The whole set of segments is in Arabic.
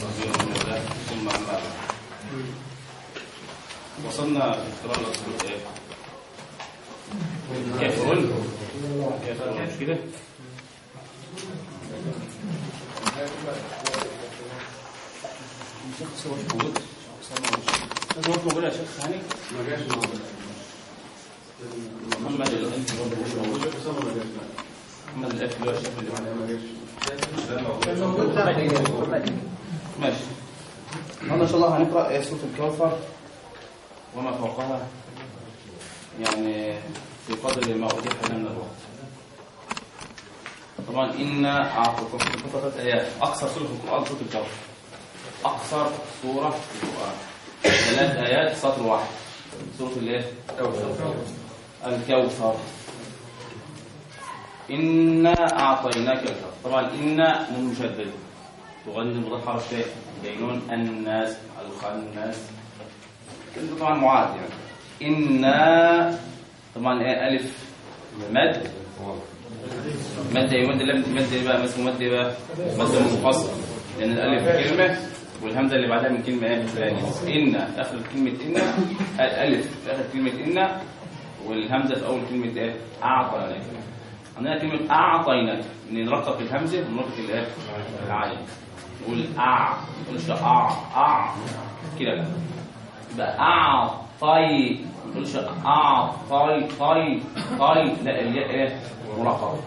نستغفره من الله ثم أما بعد وصلنا إيه؟ كافرون كافرون مش كده؟ شيخ صوت موجود صوت موجود محمد الألف برضه مش موجود محمد الألف اللي هو الشيخ اللي معانا ماشي. النهارده إن شاء الله هنقرأ آية سورة الكوثر وما فوقها يعني في قدر ما اتيح لنا من الوقت. طبعا في الكوثر ثلاث آيات أقصر سورة في القرآن سورة الكوثر أقصر سورة في القرآن. ثلاث آيات سطر واحد. سورة الإيه؟ الكوثر إنا أعطيناك الكوثر طبعا إنا من مشدد تغني حرف تاء بينون الناس الخناس كلمة طبعا معاد يعني. إنا طبعا إيه ألف مد. مد يمد لم مد إيه بقى اسمه مد بقى مد منفصل. لأن الألف كلمة والهمزة اللي بعدها من كلمة إيه ثانية إن. آخر كلمة إن. الألف في آخر كلمة إن. والهمزة في أول كلمة إيه أعطيناك عندنا كلمة أعطيناك نرقق الهمزة ونرقق الإيه العين. نقول أع نقولش أع أع كده بقى. يبقى أعطي ما نقولش أعطي طي طي لا الياء إيه؟ مرققة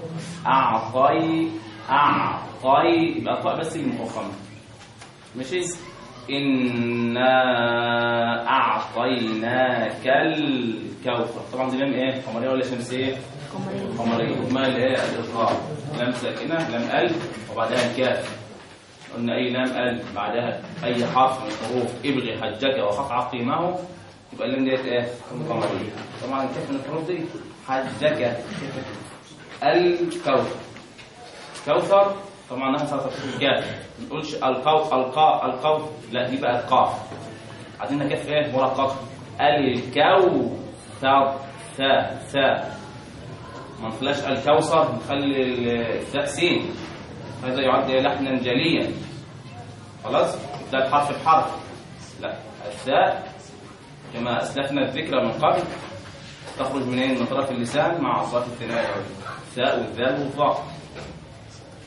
أعطي أعطي يبقى الطاء بس المفخمة ماشي؟ إنا أعطيناك الكوثر. طبعا دي لام إيه؟ قمرية ولا شمسية؟ قمرية. وما الإيه الإظهار لام ساكنة لام ألف وبعدها الكاف. قلنا أي لام ألف بعدها أي حرف من حروف ابغي حجك وخف عقيمه يبقى اللام ديت إيه؟ قمرية طبعا كيف من الحروف دي؟ حجك. الكوثر. كوثر طبعا نحن صارت الكاف. ما نقولش القاف القاف القاف لا دي بقت قاف عايزينها كاف إيه؟ مرققه الكوثر. ثاء ثاء ما نخليش الكوثر نخلي الثاء سين. هذا يعد لحنا جليا. خلاص؟ ده حرف بحرف. لا الثاء كما أسلفنا الذكر من قبل تخرج منين من طرف اللسان مع اصوات الثنايا الثاء والذال والظاء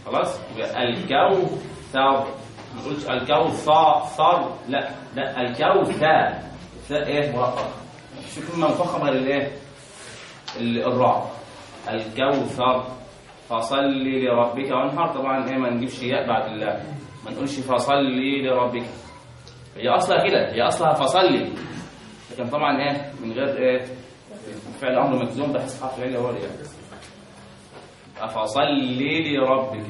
خلاص؟ الكوثر ما نقولش الكوثر لا لا الكوثر الثاء إيه؟ مرققه شوف كلمه مفخمه غير الايه الراء الكوثر فصلي لربك وانحر. طبعا إيه ما نجيبش ياء بعد الله. ما نقولش فصلي لربك. هي أصلها كده هي أصلها فصلي. لكن طبعا إيه من غير إيه فعل أمر مجزوم بحيث حرف العله هو اللي فصلي لربك.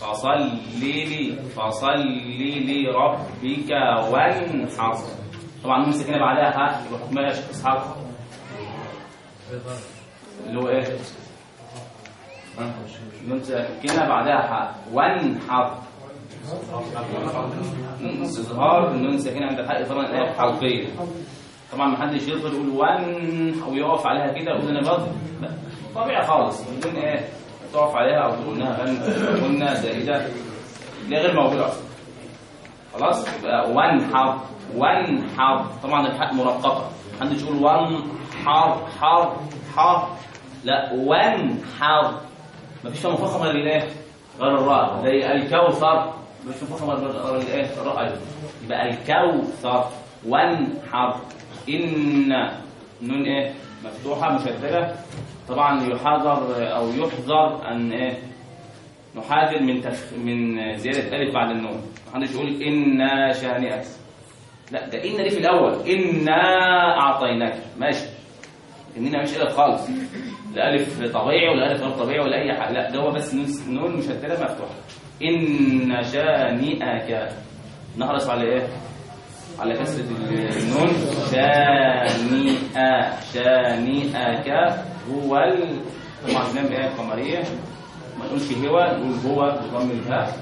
فصلي لي فصلي لربك وانحر. طبعا نون ساكنه بعدها حاء يبقى حكمها إسحاق. اللي هو إيه؟ نون ساكنه بعدها وانحر استظهار النون ساكنه عند الحاء طبعا إيه حلقيه طبعا ما حدش يقدر يقول وان أو يقف عليها كده يقول أنا بضرب طبيعي خالص. بدون إيه؟ تقف عليها أو تقول إنها غنى زائدة. دي غير موجوده أصلا. خلاص؟ يبقى وانحر وانحر طبعا الحاء مرققة. محدش يقول وان حر حر حر لا وانحر مفيش فيها مفخمه غير الراء زي الكوثر مش غير الإيه؟ الراء يبقى الكوثر وانحر. إن نون إيه؟ مفتوحة مشددة. طبعا يحاذر أو يحذر أن إيه؟ نحاذر من تف... من زيادة ألف بعد النون. محدش يقول أنا شانئك. لا ده إن دي في الأول. إنا أعطيناك. ماشي. اننا مش الف خالص. لا الف طبيعي ولا الف غير طبيعي ولا أي حاجة. لا ده هو بس نون مشدده مفتوحة. إن شانئك. نحرص على إيه؟ على كسرة النون. شانئا. شانئك هو ال طبعا نعمل إيه؟ قمرية. ما نقولش هو نقول هو بضم الهاء.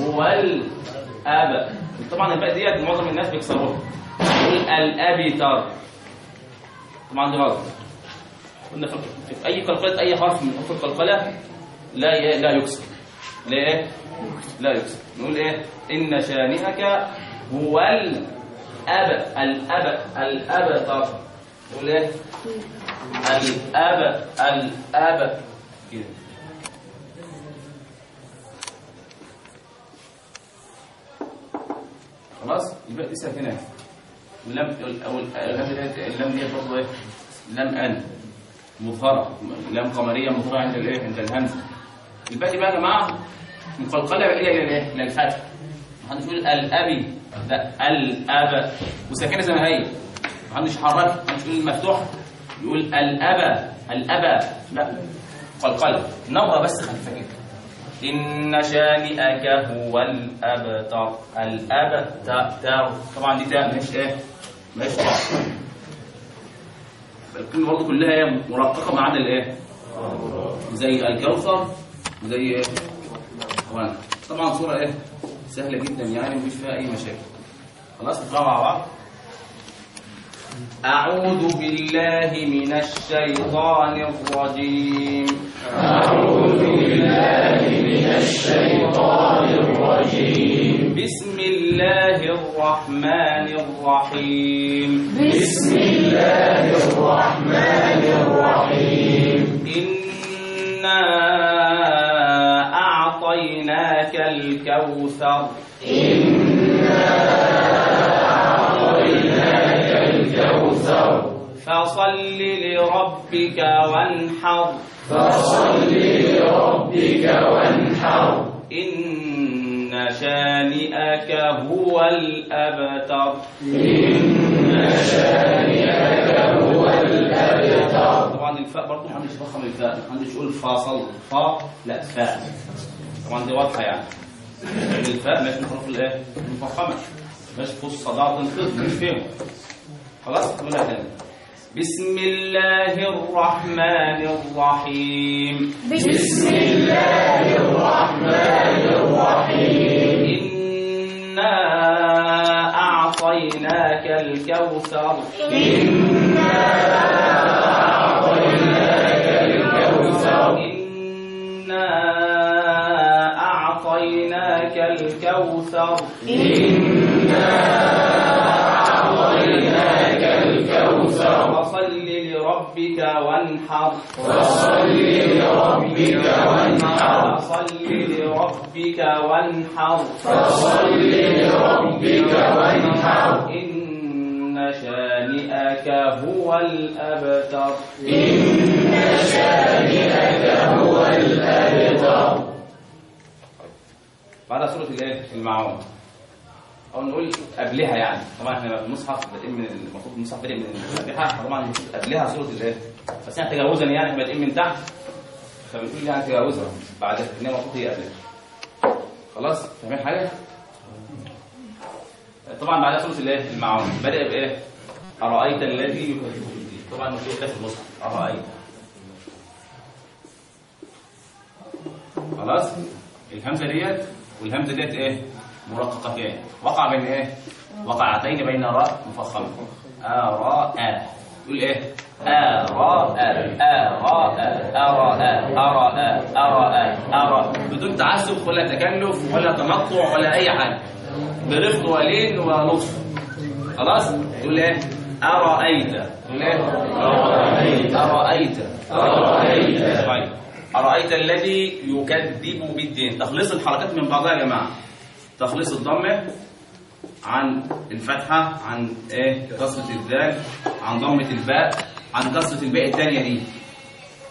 هو الأب طبعا الباء ديت معظم الناس بيكسروها. يقول الأبتر طبعا دي غلط. قلنا في أي قلقلة أي حرف من حروف القلقلة لا لا يكسر. ليه؟ لا يكسر. نقول إيه؟ إن شانئك هو الاب الاب الأبتر. نقول إيه؟ الاب الأب. كده. خلاص؟ يبقى دي ساكنه واللم أو اللم ديت برضه إيه؟ لم أن. مظهره لم قمرية مظهره عند الإيه؟ عند الهمزه الباقي بقى يا جماعة مقلقله إلى الإيه؟ إلى الفتح. محدش يقول الأبي لا الأب. وساكنة زي ما هي محدش يحركها محدش يقول المفتوح يقول الابا الابا لا. قلقلة. نبره بس خفيفة كده إن شانئك هو الأبتر. الأبتر. طبعا دي تاء مش إيه؟ مش طاء الكلمة برضه كلها هي مرققة ما عدا الإيه؟ زي الكوثر زي إيه؟ طبعا طبعا صورة إيه؟ سهلة جدا يعني مفيش فيها أي مشاكل. خلاص؟ نقرأ مع بعض. أعوذ بالله من الشيطان الرجيم. أعوذ بالله من الشيطان الرجيم. الله الرحمن الرحيم بسم الله الرحمن الرحيم إنا أعطيناك الكوثر أعطيناك الكوثر فصل لربك وانحر فصل لربك وانحر إن شانئك هو الأبتر. إن شانئك هو الأبتر طبعا الفاء برضه محدش يفخم الفاء محدش يقول فاصل. فا لا فاء. طبعا دي واضحة يعني. الفاء مش من الحروف الإيه؟ المفخمة. مش فص صداع تنقذ مش فاهم خلاص نقولها تاني. بسم الله الرحمن الرحيم. بسم الله الرحمن الكوثر إنا أعطيناك الكوثر إنا أعطيناك الكوثر إنا أعطيناك الكوثر فصل لربك وانحر فصل لربك وانحر فصل لربك وانحر فصل لربك وانحر شانئك هو الأبتر إن شانئك هو الأبتر بعد سورة الإيه؟ المعون أو نقول قبلها يعني طبعا إحنا المصحف بادئين من المفروض المصحف بادئ من الفاتحة طبعا قبلها سورة الإيه؟ بس إحنا تجاوزا يعني بادئين من تحت فبنقول يعني تجاوزا بعدها انما المفروض هي قبلها خلاص فاهمين حاجة؟ طبعا بعدها سورة الإيه؟ المعون بدأ بإيه؟ أرأيت الذي يكذب بالدين طبعا مكتوب ده في المصحف. أرأيت. خلاص؟ الهمزة ديت والهمزة ديت إيه؟ مرققتين وقع بين إيه؟ وقعتين بين راء مفخمه آراء. يقول إيه؟ آراء. آراء آراء آراء آراء آراء بدون تعسف ولا تكلف ولا تنطع ولا أي حاجة. برفق ولين ولطف خلاص؟ يقول إيه؟ أرأيت؟ أرأيت. أرأيت أرأيت طيب. أرأيت الذي يكذب بالدين؟ تخليص الحركات من بعضها يا جماعة. تخليص الضمة عن الفتحة عن إيه؟ كسرة الذال عن ضمة الباء عن كسرة الباء الثانية دي.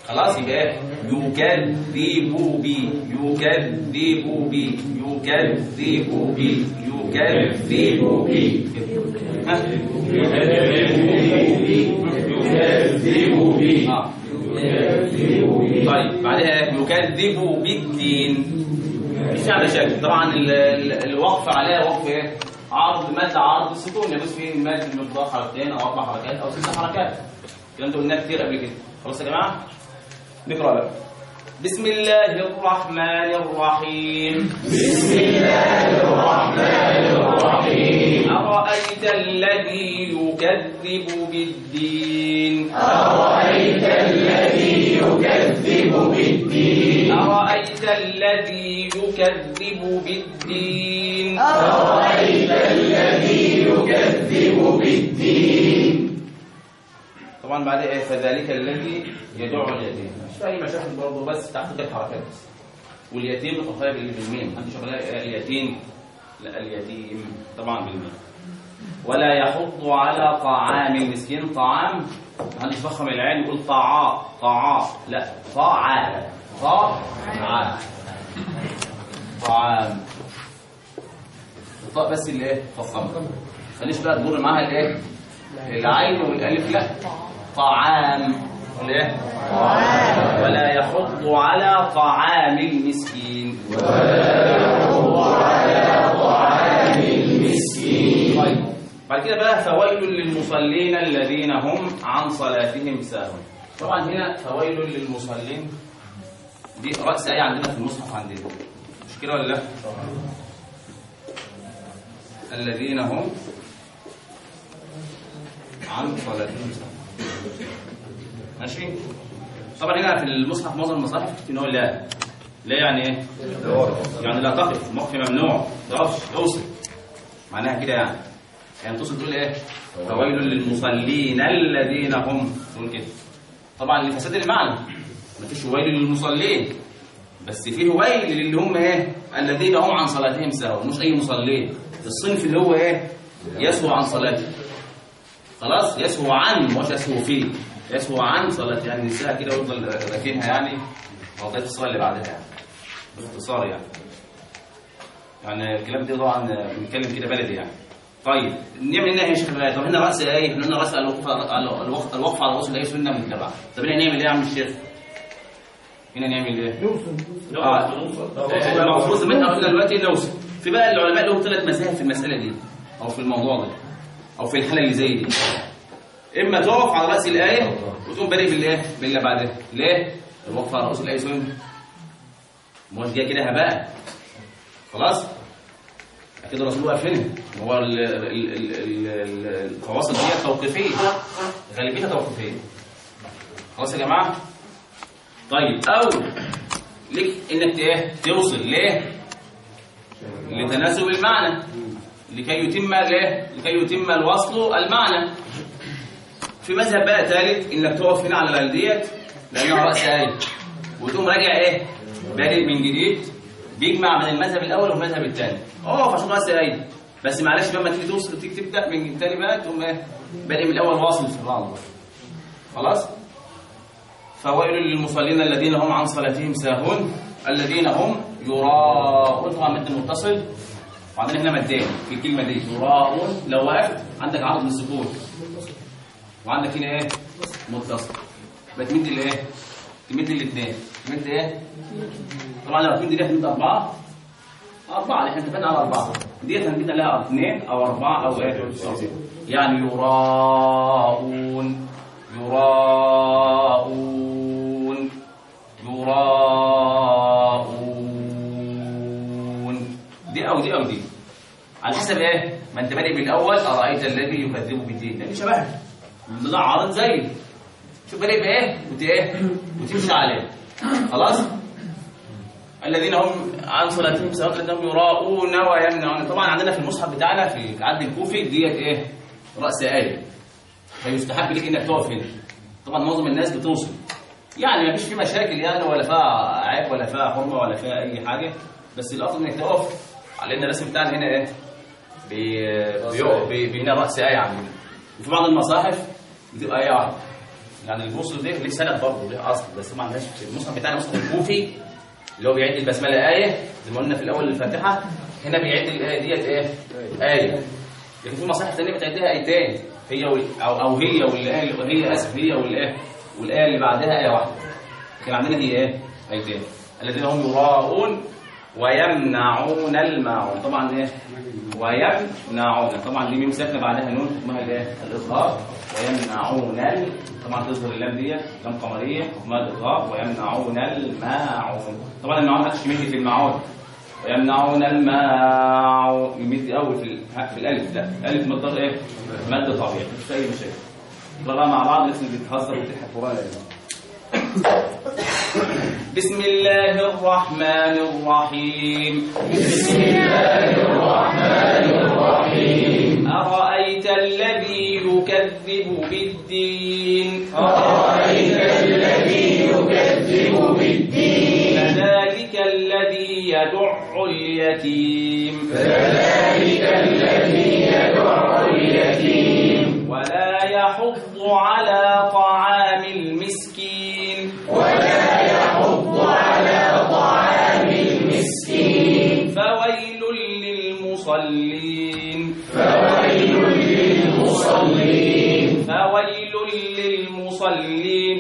خلاص يبقى إيه؟ يكذب بي يكذب بي يكذب بي يكذب بي؟ يكذب بي طيب بعدها يكذب بالدين مش على شكل طبعا ال- ال- الوقف عليها وقف إيه؟ عرض مد عرض السكون. يجوز فيه المد بمقدار حركتين أو أربع حركات أو ست حركات. الكلام ده قلناه كتير قبل كده. خلاص يا جماعة؟ نقرأ بقى. بسم الله الرحمن الرحيم. بسم الله الرحمن الرحيم أرأيت الذي يكذب بالدين أرأيت الذي يكذب بالدين أرأيت الذي يكذب بالدين؟ أرأيت الذي يكذب بالدين؟ طبعا بعد إيه فذلك الذي يدعو اليتيم. مش اي مشاكل برضه بس تحت الحركات. بس واليتيم بتخرج بالميم انت شغال اليتيم لا اليتيم طبعا بالميم. ولا يحض على طعام المسكين طعام. محدش فخم العين يقول طعاء طعاء. لا طعام طعام طعام. الطاء بس اللي إيه فخمه خليش بقى تمر معاها الإيه العين والألف لا. طعام. ولا إيه ولا يحض على طعام المسكين. طيب بعد كده بقى فويل للمصلين الذين هم عن صلاتهم ساهون. طبعا هنا فويل للمصلين. دي رأس آية عندنا في المصحف عندنا؟ مش كده ولا لا؟ الذين هم عن صلاتهم ساهون. ماشي؟ طبعا هنا في المصحف معظم المصاحف ان هو لا. لا يعني إيه؟ يعني لا تقف. موقف ممنوع. تقفش توصل معناها كده يعني. يعني توصل تقول إيه؟ فويل للمصلين الذين هم تقول كده طبعا لفساد المعنى. ما فيش ويل للمصلين. بس فيه ويل للي هم إيه؟ الذين هم عن صلاتهم ساهون. مش أي مصلين الصنف اللي هو إيه؟ يسهو عن صلاته. خلاص يسهو عن مش يسهو فيه يسهو عن صلاة يعني النساء كده ويفضل راكنها يعني. وضعية الصلاة اللي بعدها يعني. باختصار يعني. يعني الكلام ده طبعا بنتكلم كده بلدي يعني. طيب نعمل هنا يا شيخ البلاد طب هنا رأس إيه؟ إحنا قلنا رأس الوقف على الوقف الوقف على الوصل إيه سنه متبعة. طب هنا نعمل إيه يا عم الشيخ؟ هنا نعمل إيه؟ آه. المفروض منها قلنا دلوقتي نوصل في بقى العلماء لهم ثلاث مذاهب في المسألة دي أو في الموضوع ده. أو في الحاله اللي زي دي. إما تقف على رأس الآية وتقوم بادئ بالإيه؟ باللي بعدها ليه؟ الوقف على رأس الآية سنه مش جاي كده هباء. خلاص؟ كده الرسول واقف هنا. هو ال- ال- ال- ال- ال- الفواصل دي توقيفيه غالبيتها توقيفيه خلاص يا جماعة؟ طيب أو ليك إنك إيه؟ توصل. ليه؟ لتناسب المعنى. لكي يتم الايه لكي يتم الوصل المعنى. في مذهب بقى ثالث إنك تقف هنا على ديت لانها رأس إيه وتقوم راجع إيه؟ بادئ من جديد. بيجمع من المذهب الأول والمذهب الثاني. اقف عشان رأس إيه بس معلش لما تيجي توصل تيجي تبدأ من الثاني بقى تقوم إيه؟ بادئ من الأول واصل في الرابع خلاص؟ فويل للمصلين الذين هم عن صلاتهم ساهون الذين هم يراءون طبعا مد متصل. وعندنا هنا مدين في الكلمة دي. يراءون لو وقفت عندك عرض للسكون وعندك هنا إيه؟ متصل. بتمد الايه تمد الاثنين. تمد إيه؟ طبعا لو تمد دي هتمد أربعة. أربعة. إحنا اتفقنا على أربعة. ديت هنمد لها اثنين أو أربعة أو إيه. يعني يراءون. يراءون. يراءون. دي أو دي أو دي. على حسب إيه؟ ما انت بادئ بالاول أرأيت الذي يكذب بالدين. لأن شبهها ده عارض زي شوف بادئ بايه وت إيه؟ وتمشي عليه. خلاص؟ الذين هم عن صلاتهم سواء أنهم يراءون ويمنعون. طبعا عندنا في المصحف بتاعنا في العد الكوفي ديت إيه؟ رأس آية. فيستحب لك إنك تقف هنا. طبعا معظم الناس بتوصل. يعني ما فيش فيه مشاكل يعني ولا فيها عيب ولا فيها حرمة ولا فيها أي حاجة. بس الأفضل إنك تقف على إن الرسم بتاعنا هنا إيه؟ بي- بيقف بي- بي- هنا رأس إيه عندنا وفي بعض المصاحف بتبقى إيه واحدة يعني الوصل ده ليه سند برضه ليه أصل بس ما عندناش المصحف بتاعنا المصحف الكوفي اللي هو بيعد البسملة آية زي ما قلنا في الأول الفاتحة هنا بيعد الآية ديت إيه؟ آية. لكن في مصاحف ثانية بتعدها ايتين هي وال... أو أو هي والآية هي أسف هي والآية والآية اللي بعدها آية واحدة. لكن عندنا هي إيه؟ ايتين الذين هم يراءون ويمنعون الماعون طبعا إيه؟ ويمنعون. طبعا دي ميم ساكنة بعدها نون حكمها الايه الاظهار ويمنعون ال... طبعا تظهر اللام ديت لام قمرية حكمها الاظهار ويمنعون الماعون. طبعا الماعون محدش يمد في الماعون. ويمنعون الماعون. يمد أول في, ال... في الألف لا الالف مقدار إيه؟ مد طبيعي مش أي مشاكل. بقى مع بعض الناس اللي بتهزر جماعة بسم الله الرحمن الرحيم. بسم الله الرحمن الرحيم. أرأيت الذي يكذب بالدين؟ أرأيت الذي يكذب بالدين فذلك الذي يدع اليتيم. فذلك الذي يدع اليتيم. ولا يحض على طعام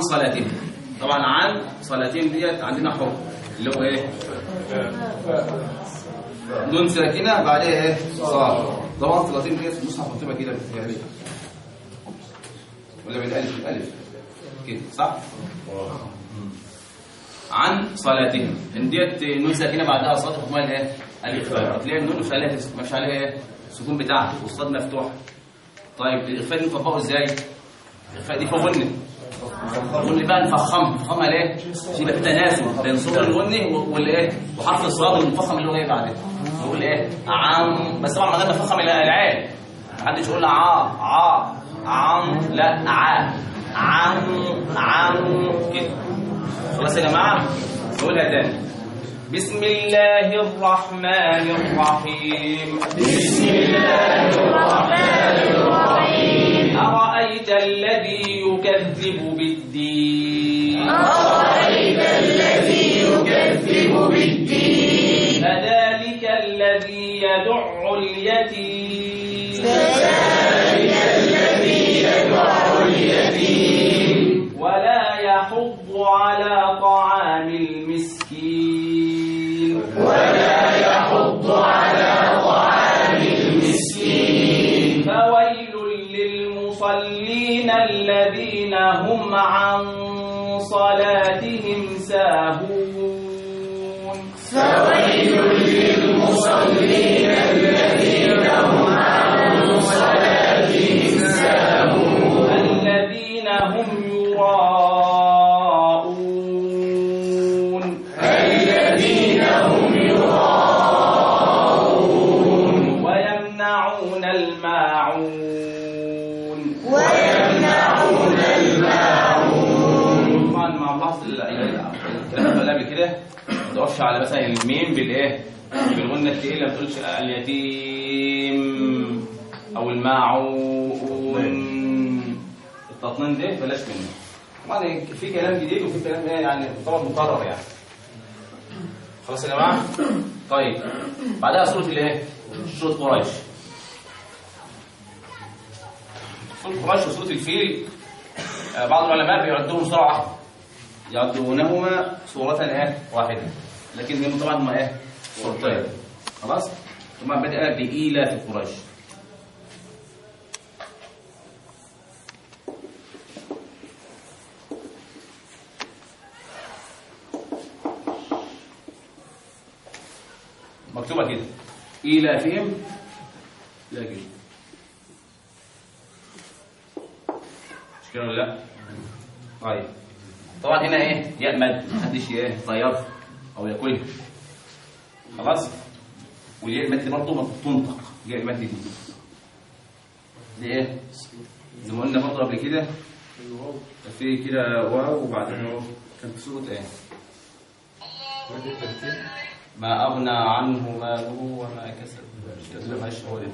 عن صلاتهم. طبعا عن صلاتهم ديت عندنا حكم. اللي هو إيه؟ نون ساكنه بعدها إيه؟ صاد طبعا صلاتهم ديت في المصحف مكتوبة كده بالتهيألي ولا بالألف؟ الالف كده صح؟ عن صلاتهم. إن ديت نون ساكنه بعدها صاد حكمها الايه الإخفاء. تلاقي النون مش عليها مش عليها إيه؟ السكون بتاعها. والصاد مفتوح طيب الإخفاء دي نطبقه إزاي؟ الإخفاء دي فوق غنة بقى نفخم نفخمها ليه؟ عشان يبقى في تناسب بين صوت الغنة والإيه؟ وحرف الصاد المفخم اللي هو إيه بعدين نقول إيه؟ عم بس طبعا ما دام نفخم العين. محدش يقول ع ع عم لا ع عم عم كده. خلاص يا جماعة نقولها تاني. بسم الله الرحمن الرحيم. بسم الله الرحمن الرحيم. أرأيت الذي يكذب بالدين؟ أرأيت الذي يكذب بالدين فذلك الذي يدع اليتيم. فذلك الذي يدع اليتيم. ولا يحض على طعام هم عن صلاتهم ساهون. فويل للمصلين الذين هم مثلا الميم بالإيه؟ بالغنة الثقيله ما تقولش اليتيم أو الماعون. التطنين ده بلاش منه. طبعا في كلام جديد وفي كلام إيه يعني طبعا مكرر يعني. خلاص يا جماعة؟ طيب. بعدها سوره الإيه؟ سوره قريش. سوره قريش وسوره الفيل. آه، بعض العلماء بيعدوهم سورة واحدة يعدونهما سورة إيه؟ واحدة. لكن هم طبعا هما إيه سورتين خلاص؟ ثم بدأ بإيلة في قريش. مكتوبة كده. إيلافهم لا كده. مش كده ولا لا؟ طيب. طبعا هنا إيه؟ ياء مد محدش إيه؟ طيار أو ياكلها خلاص والياء المد برضه تنطق ياء المد دي إيه زي ما قلنا برضه قبل كده في كده واو وبعدين اهو كان في صوره إيه؟ ما أغنى عنه ماله وما كسب. هو ده.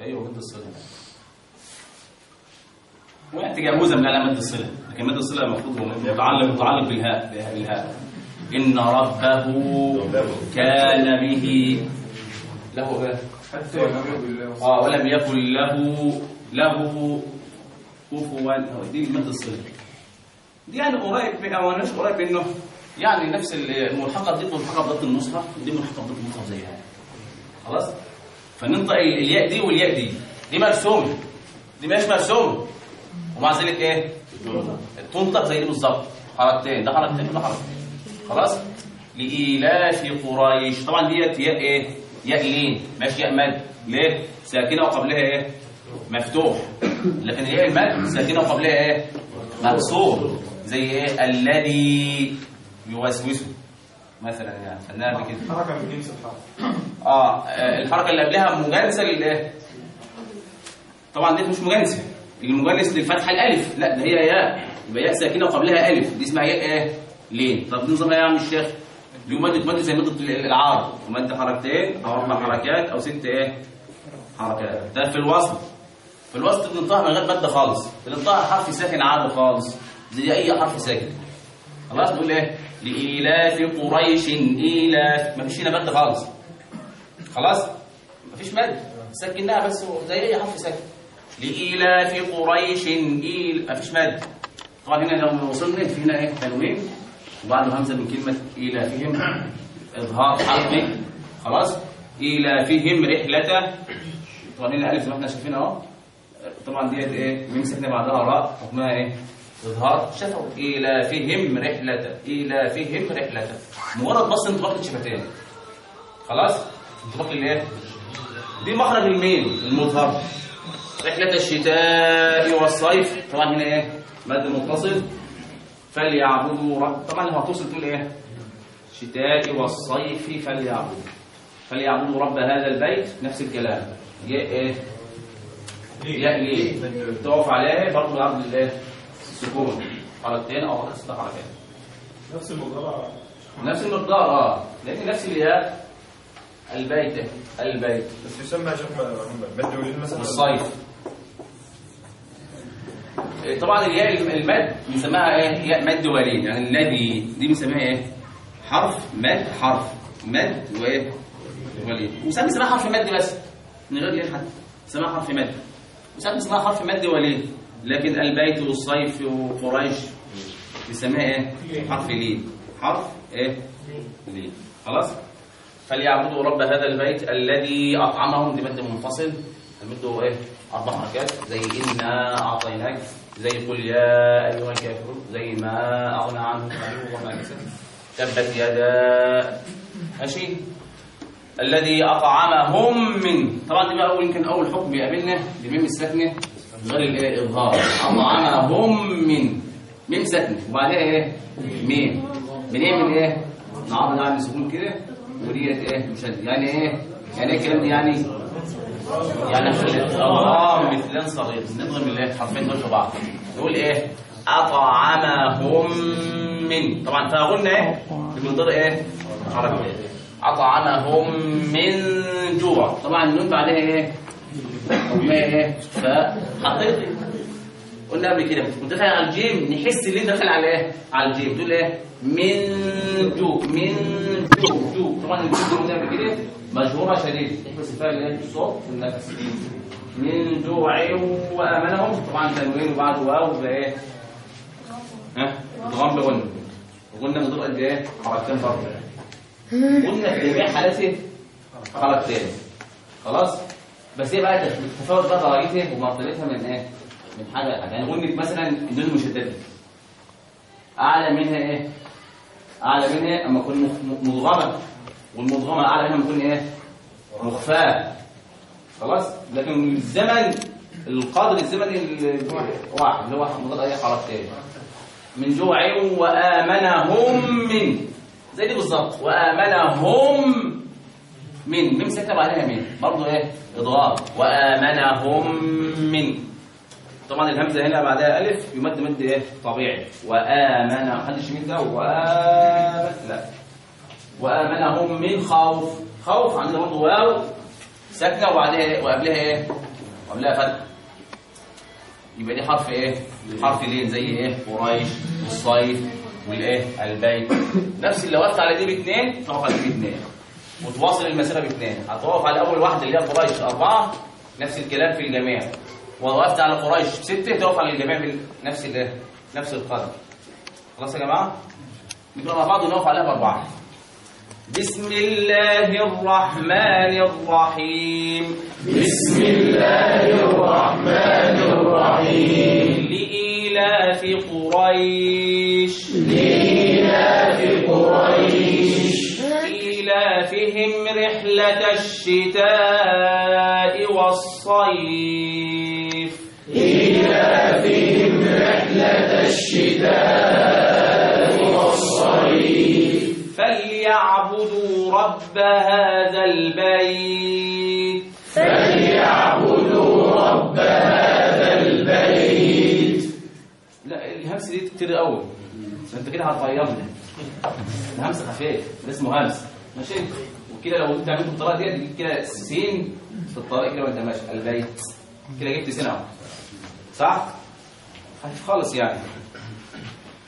أيوه مد الصله وقت جاموزه من علامات الصله لكن مد الصله المفروض متعلق متعلق بالهاء بالهاء. إن ربه كان به له إيه؟ آه ولم يكن له له كفوا. دي المد الصلة دي يعني قريب من أو مش قريب منه. يعني نفس الملحقة دي ملحقة بضبط النسخه دي ملحقة بضبط النسخه زيها. خلاص؟ فننطق ال- الياء دي والياء دي. دي مرسومه دي مش مرسومه ومع ذلك إيه؟ تنطق زي دي بالظبط. حركتين. ده حركتين وده حركتين خلاص؟ لإيلاف قريش. طبعا ديت ياء إيه؟ ياء لين. ماشي ياء مد. ليه؟ ساكنة وقبلها إيه؟ مفتوح. لكن هي المد ساكنة وقبلها إيه؟ مكسور. زي إيه؟ الذي يوسوس مثلا يعني خدناها قبل كده. حركة من جنس الحرف آه الحركة اللي قبلها مجانسة للإيه؟ طبعا دي مش مجانسة. المجانس للفتحه الألف. لا ده هي ياء. يبقى ياء ساكنة وقبلها ألف. دي اسمها ياء إيه؟ ليه طب دي نظامها إيه يا عم الشيخ؟ دي ماده ماده زي ماده العار. ماده حركتين أو أربع حركات أو ست إيه؟ حركات. ده في الوصل في الوسط بننطقها من غير مادة خالص. بننطقها حرف ساكن عادي خالص. زي أي حرف ساكن. خلاص؟ نقول إيه؟ لإيلاف قريش إيلاف. مفيش هنا مادة خالص. خلاص؟ مفيش مد سكناها بس زي أي حرف ساكن. لإيلاف قريش إيل مفيش مد طبعا هنا لو وصلنا في هنا إيه؟ تنوين وبعده همزه من كلمة إيلافهم إظهار حلقي خلاص. إيلافهم رحلة. طبعا هنا ألف زي ما إحنا شايفين أهو. طبعا ديت إيه؟ ميم ساكنة بعدها؟ راء. حكمها إيه؟ إظهار. شفوي. إيلافهم رحلة. إيلافهم رحلة. مجرد بس انطباق الشفتين خلاص؟ انطباق الايه دي مخرج الميم المظهر. رحلة الشتاء والصيف. طبعا هنا إيه؟ مد متصل. فليعبدوا رب طبعا لو هتوصل تقول إيه؟ الشتاء والصيف فليعبدوا. فليعبدوا رب هذا البيت. نفس الكلام. ياء إيه؟ ياء ليه؟ تقف عليه برضه العبد الايه السكون. حركتين أو ست حركات نفس المضارع نفس المقدار آه. لأن نفس الياء البيت البيت. بس يسمى يا شيخ محمد مد ولين مثلا الصيف طبعا الياء المد بنسميها إيه؟ ياء مد ولين يعني الذي دي بنسميها إيه؟ حرف مد حرف مد وإيه؟ ولين وساعات بنسميها حرف مد بس من غير لين حتى بنسميها حرف مد. وساعات بنسميها حرف مد ولين لكن البيت والصيف وقريش بنسميها إيه؟ حرف لين حرف إيه؟ لين خلاص؟ فليعبدوا رب هذا البيت الذي أطعمهم. دي مد منفصل. المد إيه؟ أربع حركات زي إنا أعطيناك. زي قل يا أيها الكافرون زي ما أغنى عنه ماله وما كسب. تبت يدا ماشي الذي أطعمهم من. طبعا دي بقى أول يمكن أول حكم بيقابلنا بميم الساكنة غير الايه الإظهار. أطعمهم من. ميم ساكنة وبعدها إيه؟ ميم. من إيه؟ نعرض يعني سكون كده. وديت إيه؟ مشد يعني إيه؟ يعني إيه الكلام ده يعني؟ يعني آه مثلان صغير نضرب الايه حرفين دول في بعض. نقول إيه؟ أطعمهم من. طبعا فقلنا إيه؟ بمقدار إيه؟ حركه أطعمهم من جوع. طبعا النون بعدها إيه؟ ما إيه؟ فحقيقي قلنا قبل كده كنت داخل على الجيم نحس ان داخل على إيه؟ على الجيم. تقول إيه؟ من جو من جو جو طبعا الجيم قلنا قبل كده مشهوره شديد. تحبس فيها اللي هي الصوت في النفس. من جوع وامنهم طبعا تنوين وبعد واو يبقى إيه ها؟ بغنى وقلنا من دول قد إيه؟ حركتين برضه. قلنا في جميع حالاتي حركتين. خلاص؟ بس هي بقى تتفاوت بقى درجتها ومرتبتها من إيه؟ من حاجة لحاجة. يعني قلنا مثلا النون المشدده أعلى منها إيه؟ أعلى منها أما تكون مخ- مضغمه والمضغمه اعلى منها لما تكون إيه؟ مخفاه خلاص؟ لكن الزمن القدر الزمني الواحد اللي هو مضاد أي حركتين من جوع وآمنهم من. زي دي بالظبط. وآمنهم من. ميم ساكنه بعدها من برضه إيه؟ اضغام وآمنهم من. طبعا الهمزة هنا بعدها ألف يمد مد إيه؟ طبيعي. وآمن محدش يمد ده. وآمن. لا. وآمنهم من خوف. خوف عندنا برضه واو. ساكنه وبعدها إيه؟ وقبلها إيه؟ وقبلها فتح. يبقى دي حرف إيه؟ حرف لين زي إيه؟ قريش والصيف والإيه؟ البيت. نفس اللي وقفت على دي باثنين تقف على دي باثنين. وتواصل المسافة باثنين. هتقف على أول واحدة اللي هي قريش أربعة نفس الكلام في الجميع. ووقفت على قريش ستة تقف على الجميع بنفس الايه نفس القدر. خلاص يا جماعة؟ نقرأ مع بعض ونقف عليها بأربعة. بسم الله الرحمن الرحيم. بسم الله الرحمن الرحيم. لإيلاف قريش. لإيلاف قريش إيلافهم رحلة الشتاء والصيف. إيلافهم رحلة الشتاء والصيف. فليعبدوا رب هذا البيت. فليعبدوا رب هذا البيت. لا الهمس دي كتير قوي أنت كده هتغيرني. الهمس خفيف ده اسمه همس. ماشي؟ وكده لو أنت عملت بالطريقة دي كده سين في الطريق كده وأنت ماشي. البيت. كده جبت سين أهو. صح؟ خفيف خالص يعني.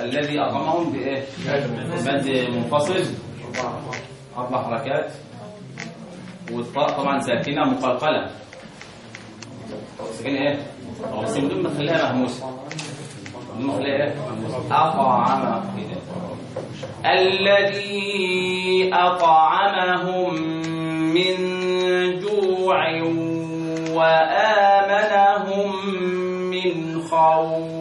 الذي أطعمهم بإيه؟ مد منفصل. أربع حركات. والطاء طبعا ساكنة مقلقلة. ساكنة إيه؟ بس بدون ما تخليها مهموسة. بدون ما تخليها إيه؟ أطعم الذي أطعمهم من جوع وآمنهم من خوف.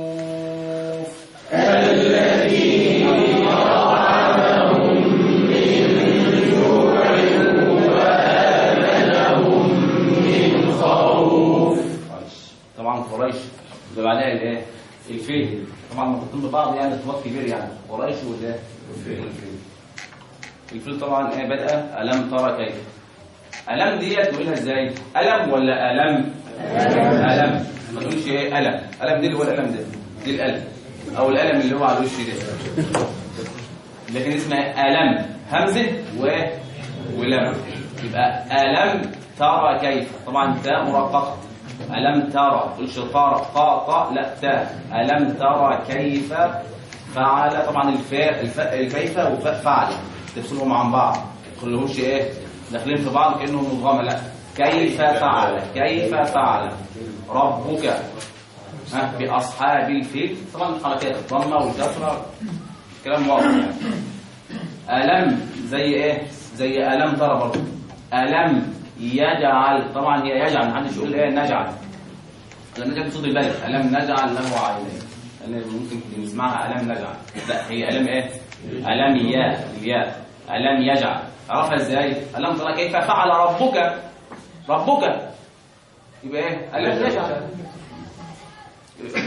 بعدها الايه الفيل. طبعا مرتبطين ببعض يعني ارتباط كبير يعني. قريش والايه الفيل. الفيل طبعا إيه بدأ ألم ترى كيف؟ ألم ديت تقولها إزاي؟ ألم ولا ألم؟ ألم. ما تقولش إيه ألم. ألم دي اللي هو الألم ده. دي الألم. أو الألم اللي هو على الوش ده. لكن اسمها ألم. همزة و ولم. يبقى ألم ترى كيف؟ طبعا تاء مرققة ألم ترى ترى طا طا لا تاء ألم ترى كيف فعل؟ طبعا الفاء الفاء الكيف وفاء فعل. تفصلهم عن بعض. ما تخليهمش إيه؟ داخلين في بعض كأنهم مضغمة. لا. كيف فعل؟ كيف فعل؟ ربك. ها بأصحاب الفيل. طبعا حركات الضمه والكسره كلام واضح يعني. ألم زي إيه؟ زي ألم ترى برضه. ألم. يجعل طبعا هي يجعل محدش يقول إيه نجعل. ألم نجعل بصوت البلد ألم نجعل له عينين. ممكن نسمعها ألم نجعل. لا هي ألم إيه؟ ألم يا الياء ألم يجعل. عرفها إزاي؟ ألم ترى كيف فعل ربك؟ ربك. يبقى إيه؟ ألم يجعل.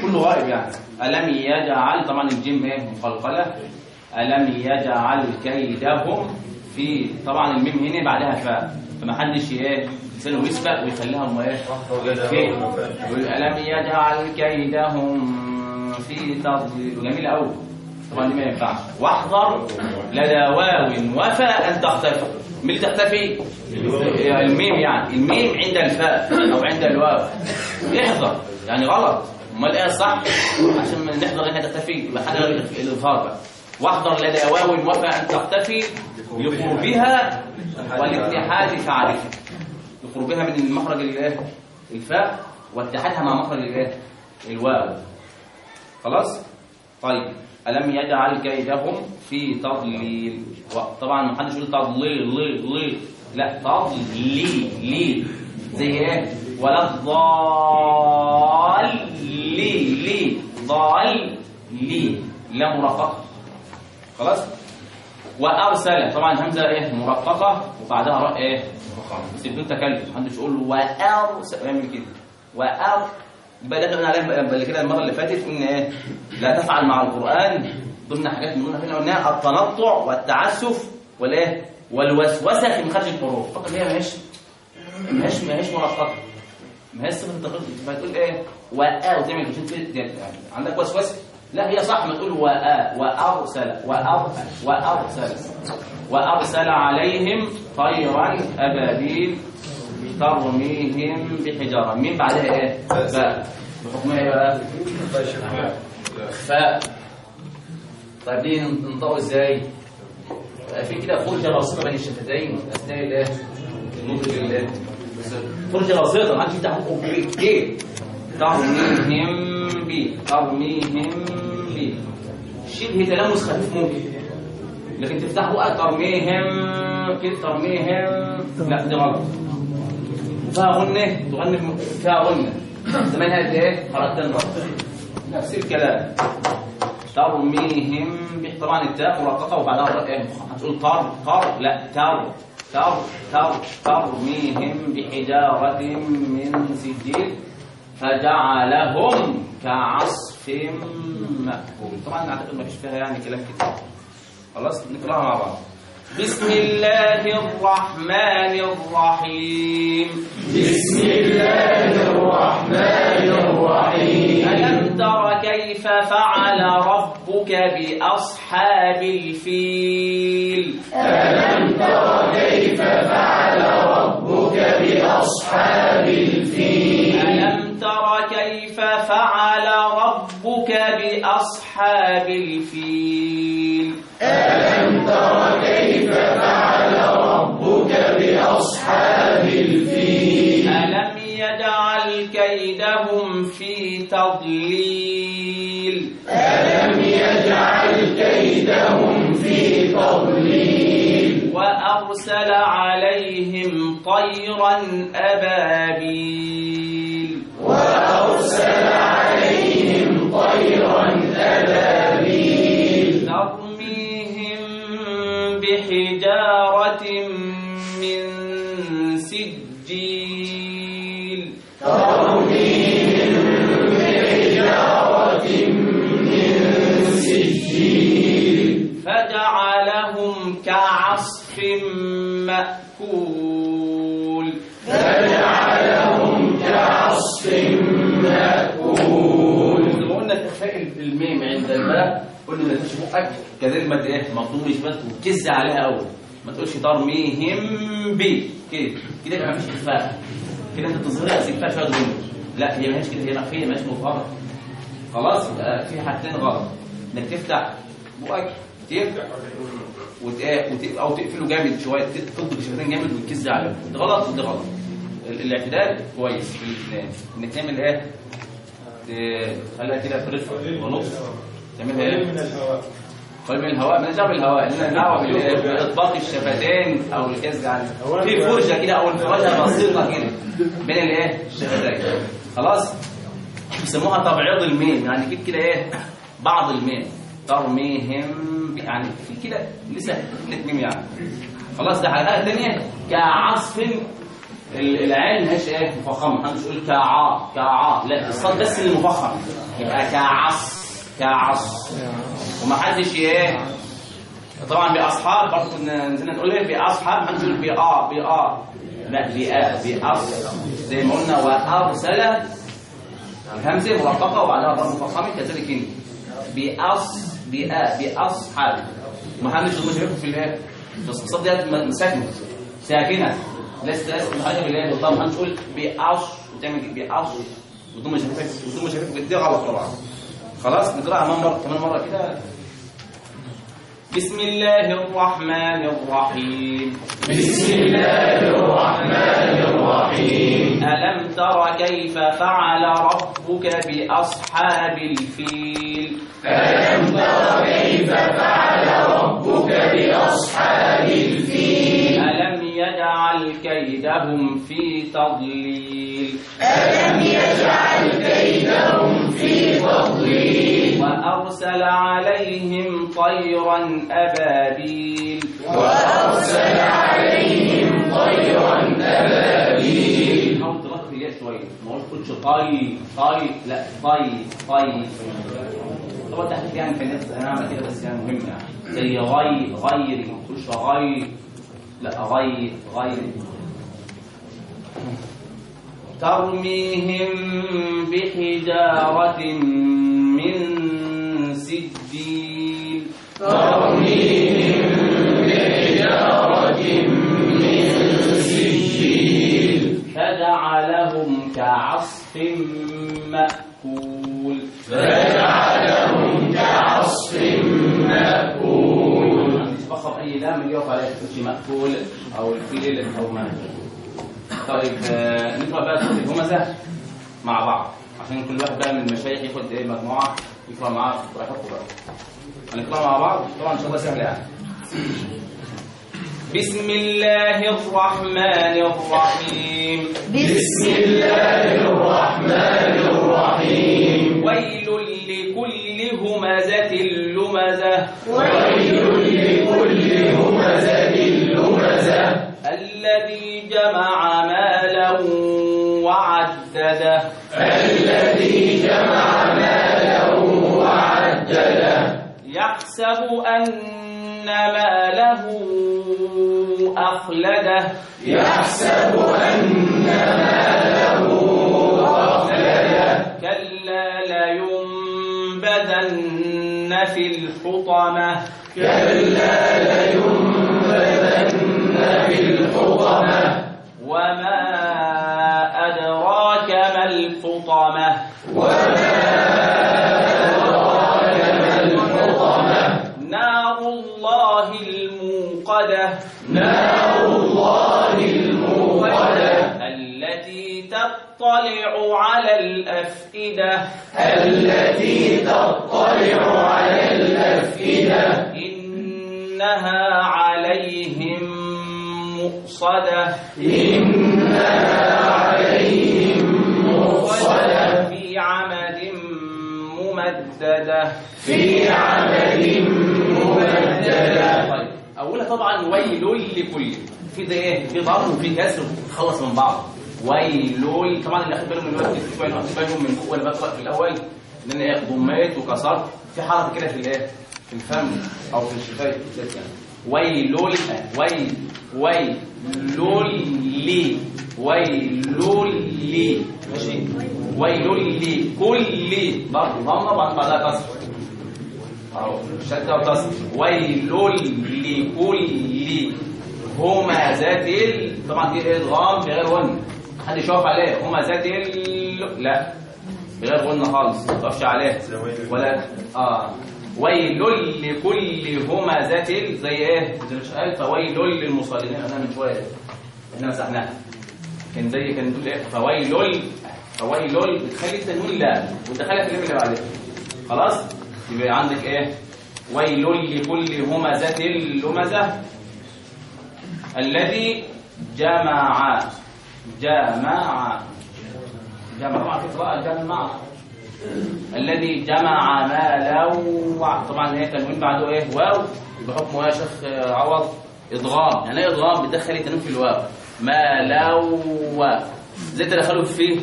كله غائب يعني. ألم يجعل طبعا الجيم إيه؟ مقلقلة ألم يجعل كيدهم في طبعا الميم هنا بعدها فاء. فما حدش إيه لسانه يسبق ويخليها ام إيه ألم يجعل كيدهم في تضليل جميل قوي طبعا دي ما ينفعش. واحذر لدى واو وفاء أن تختفي. من اللي تختفي؟ الميم يعني. الميم عند الفاء أو عند الواو. احذر. يعني غلط. أمال إيه الصح؟ عشان ما نحضر إنها تختفي. يبقى حاجة الاظهار بقى. واحضر لدى واو وفى أن تختفي لقربها والاتحاد فعرفه لقربها من المخرج الايه الفاء واتحادها مع مخرج الايه الواو. خلاص؟ طيب. ألم يجعل كيدهم في تضليل؟ طبعا ما حدش يقول تضليل لي لي لا تضليل. لي زي إيه؟ ولا الضال لي لي ضال لي لا مرققه خلاص؟ وأرسل طبعا همزة إيه؟ مرققه وبعدها راء إيه؟ بس بدون تكلم محدش يقول وأرسل. يعمل كده. وار يبقى ده قلنا عليها قبل كده المرة اللي فاتت إن إيه؟ لا تفعل مع القرآن. ضمن حاجات من ضمن قلناها التنطع والتعسف والإيه؟ والوسوسة في مخارج الحروف. فقط هي ماشي ما هيش ما هيش مرققه ما هيش صفة التقليد فتقول إيه؟ وآ وتعمل يعني عندك وسوسة؟ لا هي صح ما تقول وأرسل وأرسل وأرسل وأرسل عليهم طيرا أبابيل ترميهم بحجارة مين بعدها إيه؟ باء بحكم إيه بقى؟ فاء طيب دي ننطقه إزاي؟ في كده فرجة بسيطة بين الشفتين أثناء الإيه؟ النطق الإيه؟ فرجة بسيطة ما حدش يفتح بقه ترميهم بي ترميهم بي. شبه تلامس خفيف ممكن لكن تفتح بقى ترميهم كده ترميهم؟ لا دي غلط. وفيها غنة؟ تغني فيها غنة. زمان قد إيه؟ غلط نفس الكلام. ترميهم ب- طبعا التاء مرققه وبعدها إيه؟ هتقول طر طر لا تر. تر تر. ترميهم بحجارة من سجيل. فجعلهم كعصف مأكول. طبعا أعتقد ما فيش فيها يعني كلام كتير. خلاص نقراها مع بعض. بسم الله الرحمن الرحيم. بسم الله الرحمن الرحيم. ألم تر كيف فعل ربك بأصحاب الفيل؟ بأصحاب الفيل. ألم تر كيف فعل ربك بأصحاب الفيل ألم يجعل كيدهم في تضليل ألم يجعل كيدهم في تضليل؟ وأرسل عليهم طيرا أبابيل. بقك كذلك ما إيه مضموم يشبه وتجز عليها أول ما تقولش ترميهم بي كده كده يبقى ما فيش إخفاء. كده أنت تظهرها زي فيها شوية غنى لا هي ما هيش كده هي مخفية ما هيش مظهرة خلاص يبقى في حاجتين غلط. إنك تفتح بقك كتير وت... أو تقفله جامد شوية تطبق الشفتين جامد وتكز عليه ده غلط وده غلط. ال- الاعتدال كويس. في الاثنين إنك تعمل إيه؟ تخليها كده في رفع ونص. تعملها إيه؟ من الهواء قريب من الهواء مالناش دعوه لنا الشفتين أو الكز يعني. في فرجه كده أو انفراجه بسيطة كده بين الإيه؟ الشفتين. خلاص؟ بيسموها تبعيض الميم يعني في كده إيه؟ بعض الميم. ترميهم يعني في كده لسه ميم يعني. خلاص ده حاجة ثانية كعصف ال- العين ماهيش إيه؟ مفخمة. إحنا مش نقول كعا كعا لا الصاد بس اللي مفخم. يبقى كعص كعص ومحدش إيه طبعا بأصحاب برضه كنا نزلنا نقول إيه بأصحاب هنقول بآ بآ لا بآ بأص زي ما قلنا وأرسل الهمزه مرققه وبعدها ضم مفخمة كذلك بأص بآ بأصحاب. ما حدش مش هيفهم في بس الصاد ديت ساكنه ساكنة. لسه لسه حاجة بالايه بالضم هنقول بأص وتعمل بأص. وضم شفايف وضم شفايف دي غلط طبعا خلاص نقرأها مرة كمان مرة كده. بسم الله الرحمن الرحيم. بسم الله الرحمن الرحيم. ألم تر كيف فعل ربك بأصحاب الفيل؟ ألم تر كيف فعل ربك بأصحاب الفيل؟ يجعل كيدهم في تضليل. ألم يجعل كيدهم في تضليل؟ وأرسل عليهم طيرا أبابيل. وأرسل عليهم طيرا أبابيل. حاول تركز الياء شوية. ما قلتش طي طي لا طي طي طبعا تحت يعني في الناس أنا كده بس يعني مهم يعني. زي غي غيري ما تقولش غي لا غي غيري. ترميهم بحجارة من سجيل. ترميهم بحجارة من سجيل فجعلهم كعصف مأكول. فجعلهم كعصف مأكول. لام اللي يقف عليها شيء مأكول أو الفيل أو ما طيب آه، نقرأ بقى سورة الهمزة مع بعض. عشان كل واحد بقى من المشايخ ياخد إيه مجموعة يقرأ معاه براحتكم بقى. هنقرأ مع بعض؟ طبعا إن شاء الله سهلة يعني. بسم الله الرحمن الرحيم. بسم الله الرحمن الرحيم. ويل لكل همزة لمزة. ويل لكل همزة لمزة الذي جمع مالا وعدده. الذي جمع ماله وعدده. يحسب أن ماله أخلده. يحسب أن ماله أخلده. كلا لينبذن في الحطمة. كلا لينبذن في مؤصدة إنها عليهم مؤصدة في عمد ممددة. في عمد ممددة. طيب أولها طبعا ويل لكل. في ده إيه؟ في ضرب وفي كسر خلص من بعض. ويل طبعا اللي أخد بالهم من الوقت في شوية أخد بالهم من فوق وأنا بقرأ في الأول. إن أنا إيه ضميت وكسرت. في حركة كده في الإيه؟ في الفم أو في الشفايف. بالذات يعني ويل ويل ويل لي ويل لي. ماشي. ويل لي. كل برضه ضمه بعد بعدها كسر. أهو. شده وكسر ويل لكل همزة ال طبعا دي ادغام بغير غنة حد يشوف عليه همزة ال لا. بغير غنة خالص. ما تقفش عليه ولا. آه. ويل لكل همزة زي إيه؟ زي مش قال فويل للمصلين. أنا من شوية إحنا مسحناها. كان زي كان بتقول إيه؟ فويل فويل بتخلي التنوين لا وتدخلها في اللي بعدها خلاص؟ يبقى عندك إيه؟ ويل لكل همزة لمزة. الذي جمع جمع. جمع قراءة جمع. الذي جمع مالا وع- طبعا هي تنوين بعده إيه؟ واو. يبقى حكمه يا شيخ عوض ادغام يعني إيه ادغام بتدخل التنوين في الواو. مالا زي انت دخله في فيه؟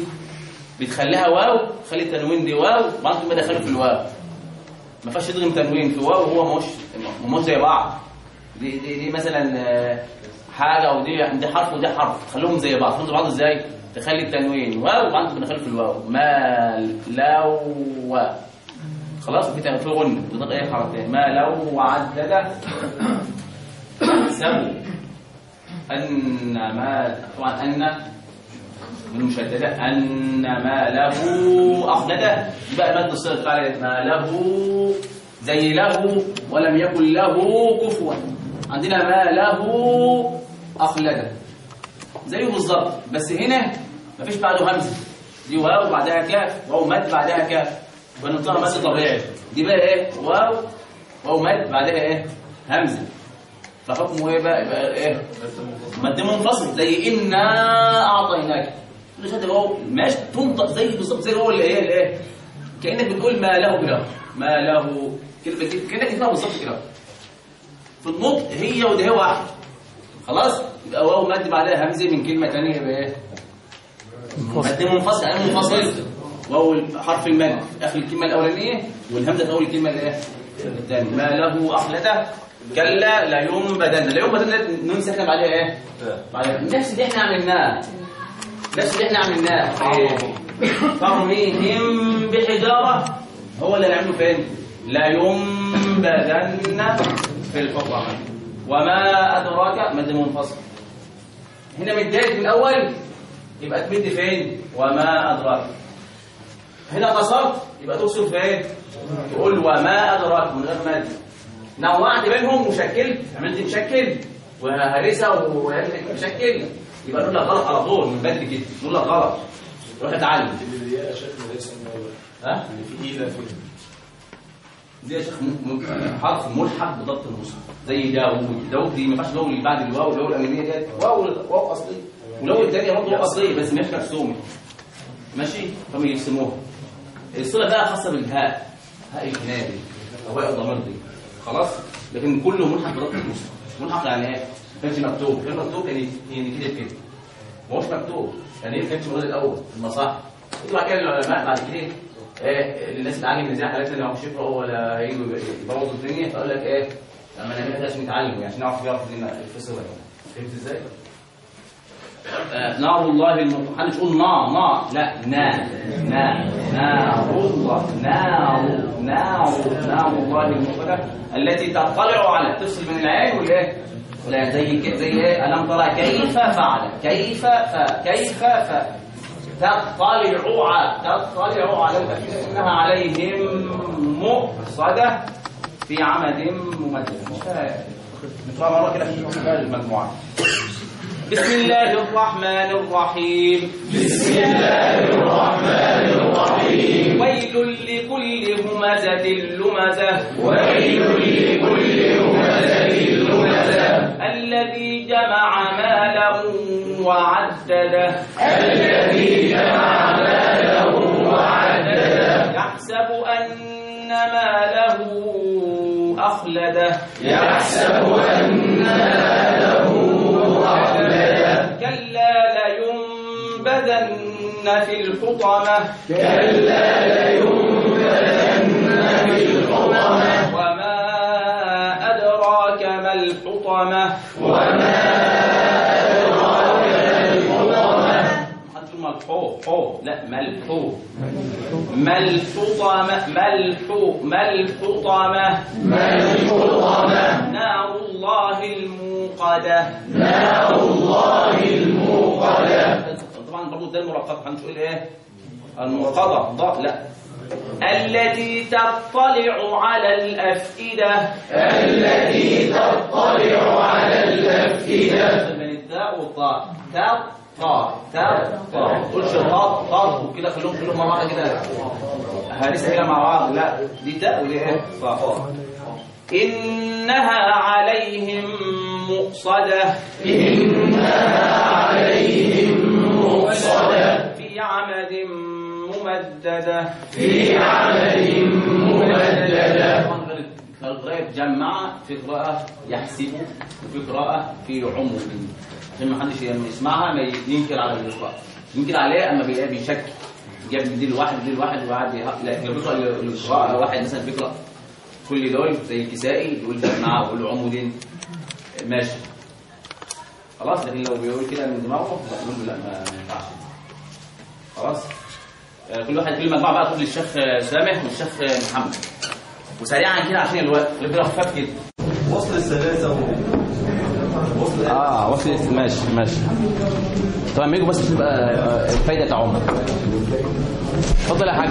بتخليها واو. خلي التنوين دي واو. بعد ما دخله في الواو. ما فيهاش تدغم تنوين. في واو وهو مش مش زي بعض. دي دي, دي مثلا آه، حاجة ودي دي حرف ودي حرف. تخليهم زي بعض. تخليهم زي بعض إزاي؟ تخلي التنوين واو ما دخله في الواو. ما لو خلاص في تنوين في غنى. تضغط إيه حركتين ما لو وعدد سووا أن ما طبعا أن. بالمشددة أن ما له. أخلده دي بقى المد الصيغة بتاع ما له. زي له. ولم يكن له كفوا. عندنا ما له أخلده زيه بالظبط. بس هنا مفيش بعده همزة. دي واو بعدها كاف واو مد بعدها كاف. فنطلع مد طبيعي. دي بقى إيه؟ واو واو مد بعدها إيه؟ همزة. فحكمه إيه بقى؟ يبقى إيه؟ مد منفصل زي إنا أعطيناك. كل شهادة واو ماشي تنطق زي بالظبط زي هو اللي إيه الايه كأنك بتقول ما له كده ما له كلمة دي كأنك بتقولها بالظبط كده. في النطق هي وده واحد. خلاص؟ يبقى واو مد بعدها همزة من كلمة ثانية يبقى إيه؟ مد منفصل يعني منفصل. واو حرف المد في آخر الكلمة الأولانية والهمزة في أول الكلمة الإيه؟ الثانية. ما له أخلته كلا لا ينبذن لا ينبذن نون ساكنة بعدها إيه؟ بعدها نفس اللي إحنا عملناه. نفس اللي إحنا عملناه. في ترميهم بحجارة. هو اللي نعمله فين؟ لا ينبذن في الحطمه وما أدراك مد منفصل؟ هنا مديت من الأول. يبقى تمد فين؟ وما أدراك. هنا قصرت يبقى تقصر فين؟ تقول وما أدراك من غير مد نوعت بينهم وشكلت عملت مشكل وهرسة ومشكل يبقى نقول لك غلط على طول من بدري كده. نقول لك غلط. روح اتعلم. ها؟ اللي في دي يا شيخ حرف ملحق بضبط النص زي داوود. داوود دي ما ينفعش لو اللي بعد الواو. الواو الأمامية ديت. واو واو أصلي. ولو الثانية برضه اصليه بس مش مرسومه ماشي؟ هم يرسموها الصلة بقى خاصة بالهاء هاء الكنادي أو هاء الضمير خلاص؟ لكن كله ملحق بضبط النص ملحق يعني إيه؟ ما كانش مكتوب. كان مكتوب يعني يعني كده كده. ما هوش مكتوب. يعني إيه ما كانش موجود الأول؟ في المصاحف يطلع كده العلماء بعد كده. إيه؟ الناس تتعلم إزاي حالتنا ما يعرفوش يقراوا ولا يبوظوا الدنيا فاقول لك إيه؟ لما نعمل كده عشان نتعلم يعني عشان نعرف يعرف الفصل فهمت إزاي؟ آه، نار الله المطلق محدش يقول نار نار. لا نا نا نار الله. نار. نار. نار الله المطلق التي تطلع على تفصل بين العين والإيه؟ ولا زي زي إيه؟ ألم ترى كيف فعل؟ كيف ف كيف ف تطلع على تطلع على. إنها عليهم مؤصدة في عمد ممدد نقرا مرة كده في المجموعة. بسم الله الرحمن الرحيم. بسم الله الرحمن الرحيم ويل لكل همزة لمزة. ويل لكل همزة لمزة الذي جمع ماله وعدده الذي جمع ماله وعدده. يحسب أن ماله أخلده. يحسب أن ماله لينبذن في الحطمة. كلا لينبذن في الحطمة. وما أدراك ما الحطمة وما أدراك ما الحطمة لا ملحو ملحطمة ملحو ملحطمة ما الحطمة. نار الله الموقدة. نار الله الموقدة. ده المرقق هنقول إيه؟ الموقدة ضاء. لا. التي تطلع على الأفئدة. التي تطلع على الأفئدة. من طاء تاء طاء ما تقولش طاء طاء وكده خليهم كلهم مرة واحدة كده. هرسه كده مع بعض. لا. دي تاء ودي إيه إنها عليهم مؤصدة. إنها عليهم في عمد ممددة. في عمد ممددة. القراءة جمع في قراءة يحسب وفي قراءة في عمر. عشان ما حدش لما يسمعها ما ينكر على القراءة ينكر عليه أما بيلاقي بيشك. جاب دي الواحد دي الواحد وقعد يها- لا لو بيقرا القراءة واحد مثلا بيقرأ. كل دول زي الكسائي يقول جمع ويقول له عمود ماشي. خلاص لكن لو بيقول كده من دماغه لا نقول له لا ما ينفعش. خلاص. آه، كل واحد كل مجموعة بقى تقول للشيخ آه، سامح والشيخ آه، محمد. وسريعا كده عشان الوقت اللي خفاف كده. وصل الثلاثة وصل آه وصلت ماشي ماشي. طبعا يجوا بس تبقى آه، الفايدة تعم اتفضل يا حاج.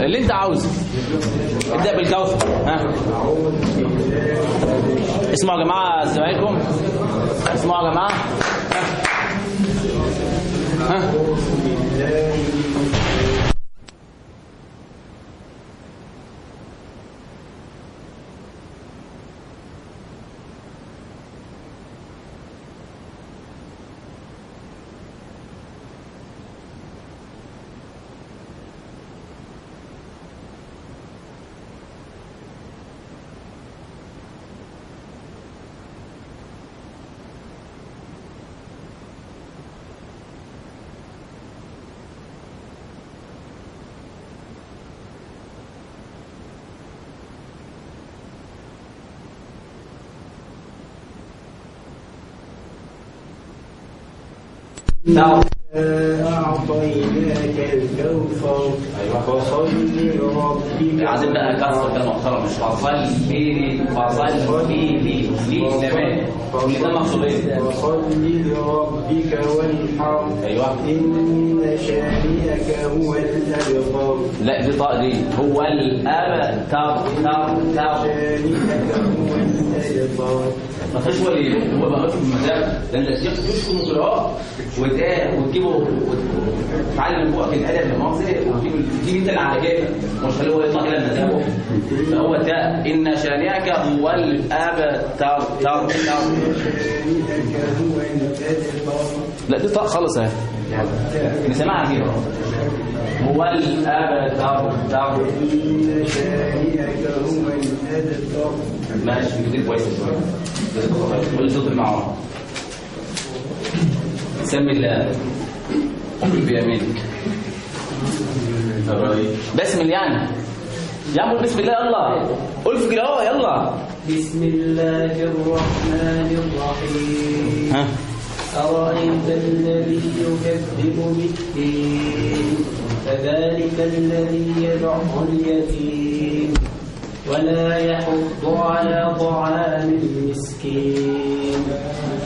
اللي انت عاوزه. ابدأ بالكوثر ها؟ اسمعوا يا جماعة زمايلكم. اسمعوا يا جماعة. ها؟ أعطيناك الكوثر فصل لربك عايزين بقى كسر كده محترم مش فصل لي فصل لي لي زمان واللي ده مقصود إيه؟ فصل لربك وانحر أيوه إن شانئك هو الأبقر لا دي طاء دي هو الاب تر تر شانئك هو الأبقر ما هو اللي هو بقى في المدارس ده أنت الشيخ تشكم قراء وتاه وتجيبه وتتعلم فوق الأدب المصري وتجيب تجيب أنت اللي على كده مش هو يطلع كده المذهب فهو تاء إن شانئك هو الاب تر تر لا دي طاء خالص أهي. نسمعها كده هو الاب تر إن شانئك هو الأبقر ماشي كده كويس قول صوت المعروف سمي الله. بيمينك بسم الله يعني. يا عم بسم الله يلا. قول في كده اهو يلا. بسم الله الرحمن الرحيم. ها. أرأيت الذي يكذب بالدين؟ فذلك الذي يدع اليتيم. ولا يحض على طعام المسكين.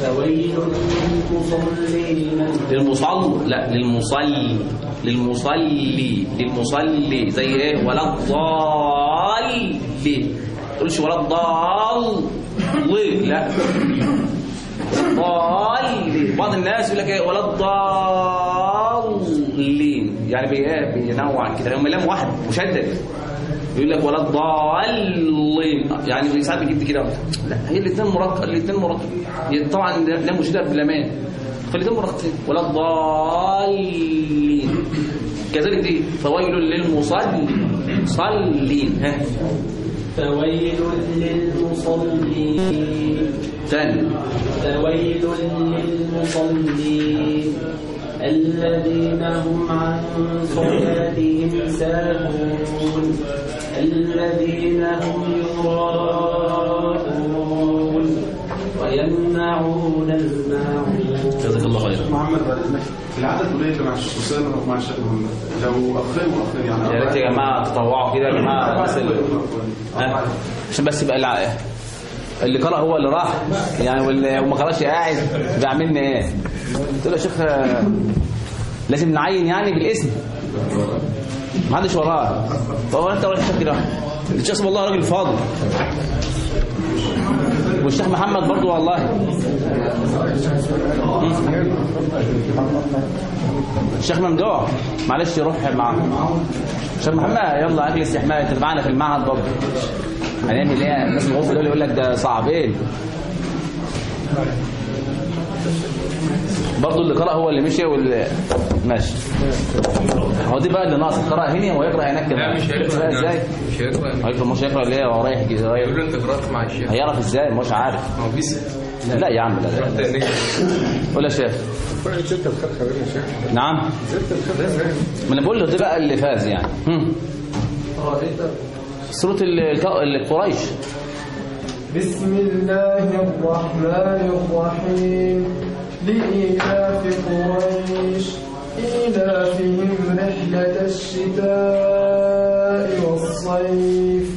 فويل للمصلين. للمصل لا للمصلي للمصلي للمصلي. زي إيه؟ ولا الضال تقولش ولا الضال لا. ضال بعض الناس يقول لك إيه؟ ولا الضالين. يعني إيه؟ بينوع كده. هم لام واحد مشدد. يقول لك ولا الضالين. يعني ساعات بيجيب دي كده. لا هي الاثنين مركب الاثنين مركب طبعا لام مشدد بلامان فالاثنين مركبين ولا الضالين. كذلك دي فويل للمصلين. صلين ها. فويل للمصلين. ثاني. فويل للمصلين. الذين هم عن صلاتهم ساهون. الذين هم يراءون. ويمنعون الماعون. جزاك الله خيرا. محمد بعد إذنك العدد قليل مع الشيخ اسامه ومع الشيخ محمد لو اخين واخين يعني يا ريت يا جماعة تطوعوا كده يا جماعة؟ عشان بس يبقى الع- اللي قرأ هو اللي راح. يعني واللي وما قرأش قاعد. بيعملنا إيه. قلت له يا شيخ آه، لازم نعين يعني بالاسم. ما حدش وراه فهو أنت الشيخ كده الشيخ اسمه الله راجل فاضل. والشيخ محمد برضو والله. الشيخ ممدوح معلش روح معاه الشيخ محمد يلا اجلس استحماء انت معانا في المعهد برضه هنعمل إيه الناس الغرفه دول يقول لك ده صعبين. برضه اللي قرأ هو اللي مشي واللي ماشي. هو دي بقى اللي ناقص. قرأ هنا ويقرأ هناك. كمان لا مش هيقرأ. إزاي؟ مش هيقرأ. هيقرأ مش هيقرأ ليه هو رايح كده رايح. يقول له أنت قرأت مع الشيخ. هيعرف إزاي؟ مش عارف. ما هو بيسال لا يا عم لا لا. يا شيخ. نعم. ما أنا بقول له ده بقى اللي فاز يعني. هم. سورة ال- الك- القريش بسم الله الرحمن الرحيم. لإيلاف قريش. إيلافهم رحلة الشتاء والصيف.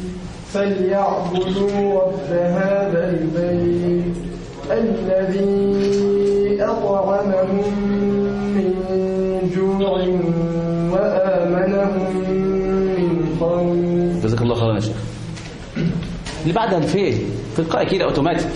فليعبدوا رب هذا البيت الذي أطعمهم من جوع وآمنهم من خوف. جزاك الله خيرا يا شيخ. اللي بعدها الفين تلقائي كده أوتوماتيك.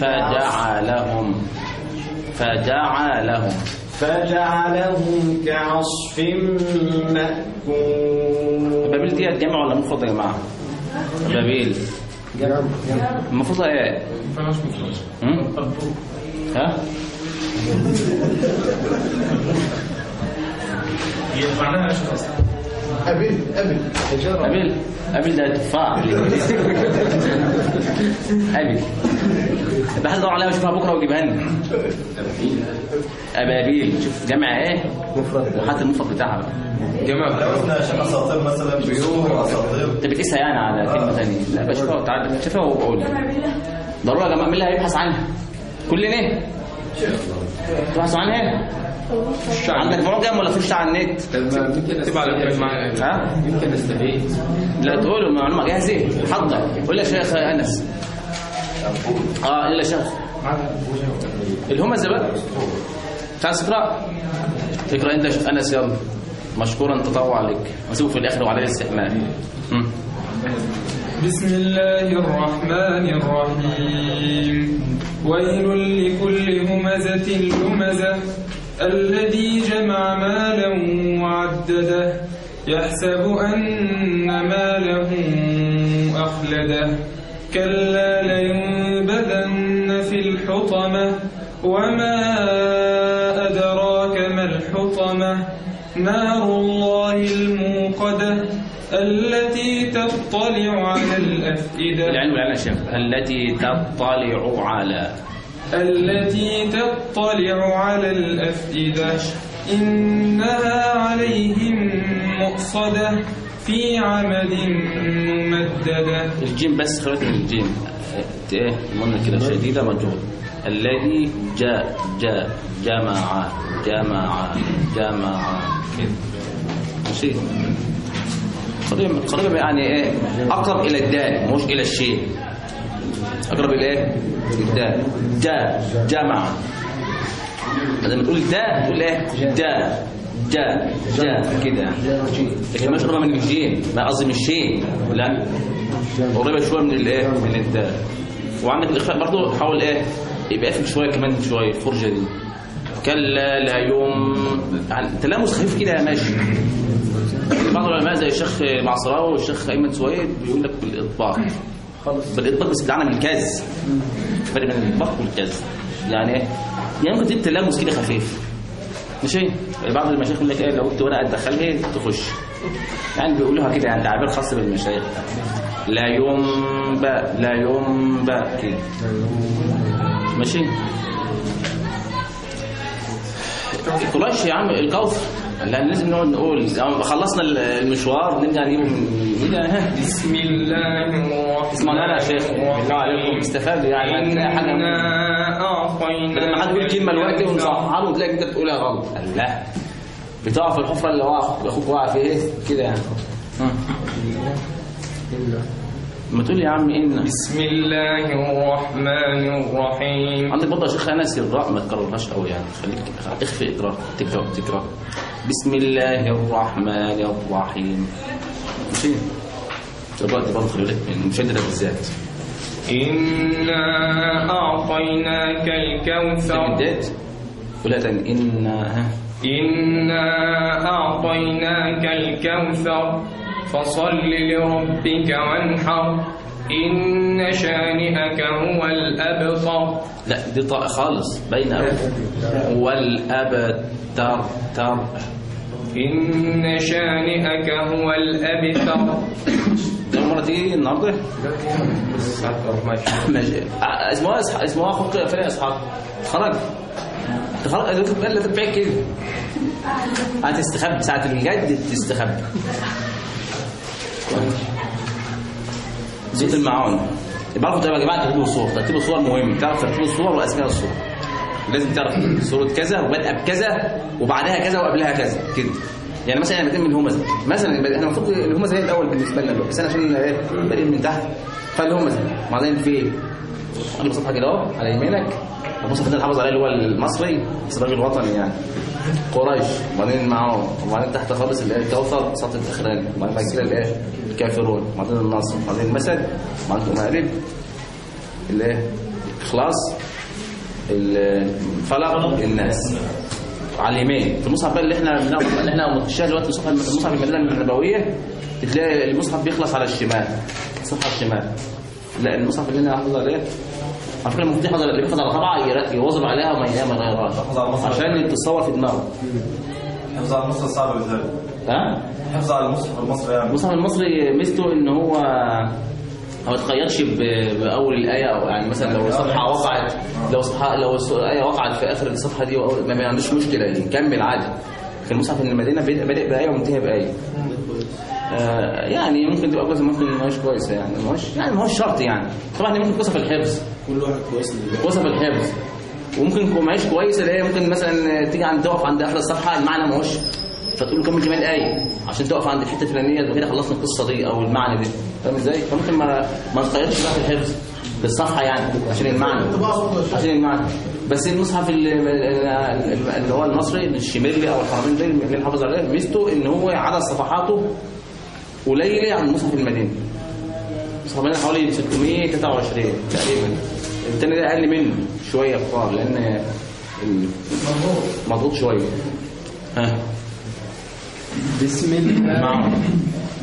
فجعلهم فجعلهم فجعلهم فجعلهم كعصف مأكول. بابيل دي جمع ولا مفرد يا جماعة؟ بابيل. المفروض إيه؟ ها؟ معناها يا شيخ أصلا. أبل أبل حجارة. قبل قبل ده تفاح. قبل بحث ادور عليها واشوفها بكرة واجيبها لنا. ابابيل شوف جمع إيه؟ مفرد. وحتى المفرد بتاعها. بقى جماعة لو قلنا عشان أساطير مثلا بيوت اساطير انت بتقيسها يعني على كلمة ثانية لا بشوفها تعالى شوفها وبقول ضروري يا جماعة مين اللي هيبحث عنها. كلنا. تبحثوا عنها؟ عندك بروجرام ولا فرشه على النت؟ على معايا ها؟ يمكن نستفيد. لا تقول له معلومة جاهزة. حضر قول يا شيخ أنس. آه إلا شيخ. الهمزه بقى تعال تقرأ اقرا إنت يا أنس يلا. مشكورا تطوع عليك. واسيبه في الآخر وعليه الاستحمال مم. بسم الله الرحمن الرحيم. ويل لكل همزة لمزة. الذي جمع مالا وعدده يحسب أن ماله أخلده. كلا لينبذن في الحطمة وما أدراك ما الحطمة. نار الله الموقدة التي تطلع على الأفئدة. العلم والعلم يا شيخ التي تطلع على التي تطلع على الأفئدة إنها عليهم مؤصدة في عمد ممددة. الجيم بس خلوت من الجيم. إيه قلنا كده شديدة مجهول الذي جاء جاء جمع جمع جمع. كده قريب قريب يعني إيه أقرب إلى الدال مش إلى الشيء. أقرب إلى إيه؟ الدال جاء. جمع لما تقول دا تقول إيه؟ دا جاء. جاء. كده لكن مش قريبه من الجيم. ما قصدي من الشين لا قريبة شوية من الإيه؟ من الدال وعندك الاخفاء برضه حاول إيه؟ يبقى قافل شوية كمان شوية الفرجة دي. كلا لا يوم. تلامس خفيف كده ماشي. بعض العلماء زي الشيخ معصراوي والشيخ أيمن سويد بيقول لك بالإطباق. بس بتاعنا من الكاز فرق بين الاطباق والكاز يعني إيه؟ يعني ممكن تدي تلامس كده خفيف. ماشي؟ بعض المشايخ يقول لك إيه؟ لو قلت ورقه تدخلها تخش. يعني بيقولوها كده يعني تعبير خاص بالمشايخ. لا ينبأ لا ينبأ. كده ماشي؟ كلاش يا عم الكوثر لا لازم نقعد نقول. لما خلصنا المشوار نرجع نجيبه من ها بسم الله الرحمن اسمعوا أنا يا شيخ بالله عليكم استفادوا يعني هتلاقي حاجة. لما حد يقول كلمة دلوقتي. ونصححها له تلاقي انت بتقولها غلط. لا. بتقع في الحفرة اللي واقع أخوك واقع فيها إيه؟ كده يعني. ما تقول يا عم ان بسم الله الرحمن الرحيم. عندك برضه يا شيخ انس الراء ما تكررهاش قوي يعني. خليك إخفي اقرا تكرار تكرار بسم الله الرحمن الرحيم. ماشي دي برضه خلي بالك من بالذات إنا أعطيناك الكوثر. بدات ولا تاني. ان ها. إنا أعطيناك الكوثر. فصل لربك وانحر. إن شانئك هو الأبطر لا دي طاء خالص باينه قوي والأبتر تر. إن شانئك هو الأبتر. دي المرة دي ماشي. آه، اسمها اسمها أخوك فين يا إسحاق؟ خرج. خرج لا تبعي كده. هتستخبى ساعة الجد تستخبى. زيت المعون بعرفوا يا جماعة تكتبوا الصور ترتيب الصور مهم تعرف ترتيب الصور واسماء الصور. لازم تعرف صورة كذا وبادئه بكذا وبعدها كذا وقبلها كذا كده. يعني مثلا بادئ من الهمزة. مثلا إحنا المفروض الهمزة هي الأول بالنسبة لنا بس أنا عشان إيه بادئين من تحت فالهمزة. وبعدين في أنا بصفحه كده أهو على يمينك المصحف ده الحافظ عليه اللي هو المصري بس راجل وطني يعني. قريش. وبعدين معاهم. وبعدين تحت خالص اللي هي الكوثر سطر الاخراني وبعدين بعد كده الآية الكافرون. وبعدين النصر. وبعدين المسد. وبعدين المقلب الايه الاخلاص الفلق الناس. على اليمين في المصحف بقى اللي إحنا اللي إحنا متشاه دلوقتي مصحف مصحف المدينة النبوية تلاقي المصحف بيخلص على الشمال. الصفحه الشمال. لا المصحف اللي أنا حافظ عليه على فكره المفتي حافظ اللي بيحفظ على طبعه يواظب عليها وما ي- ما يغيرهاش عشان تتصور في دماغه. حفظ على المصري صعب إزاي؟ ها؟ حفظ على المصحف المصري يعني. المصحف المصري ميزته إن هو ما بتخيرش ب- بأول الآية أو يعني مثلا لو صفحه وقعت لو صفحه لو الآية وقعت في آخر الصفحة دي ما عندوش مشكلة يكمل عادي. لكن المصحف المدينة بادئ بايه ومنتهي بايه آه يعني ممكن تبقى كويسه ممكن ما هيش كويسة يعني. ما هوش يعني ما هوش شرط يعني. طبعا دي ممكن كويسه في الحفظ. كل واحد كويس كويسه في الحفظ. وممكن تكون معيش كويسة اللي هي ممكن مثلا تيجي عند تقف عند آخر الصفحة المعنى ما هوش فتقول كمل كمان إيه عشان تقف عند الحتة الفلانية وكده خلصنا القصة دي أو المعنى ده فاهم إزاي؟ فممكن ما ما تغيرش بقى في الحفظ بالصفحه يعني عشان المعنى. عشان المعنى. بس المصحف اللي, اللي هو المصري الشمالي أو الحرمين ده اللي حافظ عليه ميزته إن هو عدد صفحاته قليله عن مصحف المدينة. مصحف المدينة حوالي 623 تقريبا. التاني ده أقل منه شوية كتار لأن مضغوط شوية. ها. بسم الله نعم.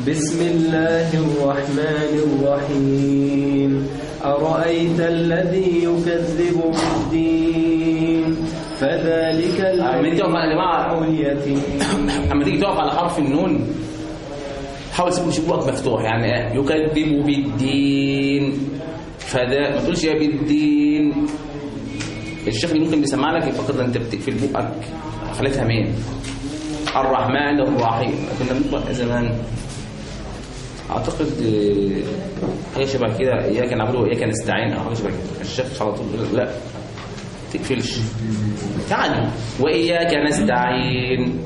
بسم الله الرحمن الرحيم. أرأيت الذي يكذب بالدين؟ فذلك أما تيجي تقف على حرف النون حاول تسيب شبوقك مفتوح يعني إيه؟ يكذب بالدين. فده ما تقولش يا بالدين. الشيخ اللي ممكن بيسمع لك يفكر أنت بتقفل بقك. خليتها مين الرحمن الرحيم. كنا بنقرأ زمان. أعتقد آه، حاجة شبه كده. إياك نعبد وإياك نستعين. أو حاجة شبه كده. الشيخ على طول لا. تقفلش. تعالوا وإياك نستعين.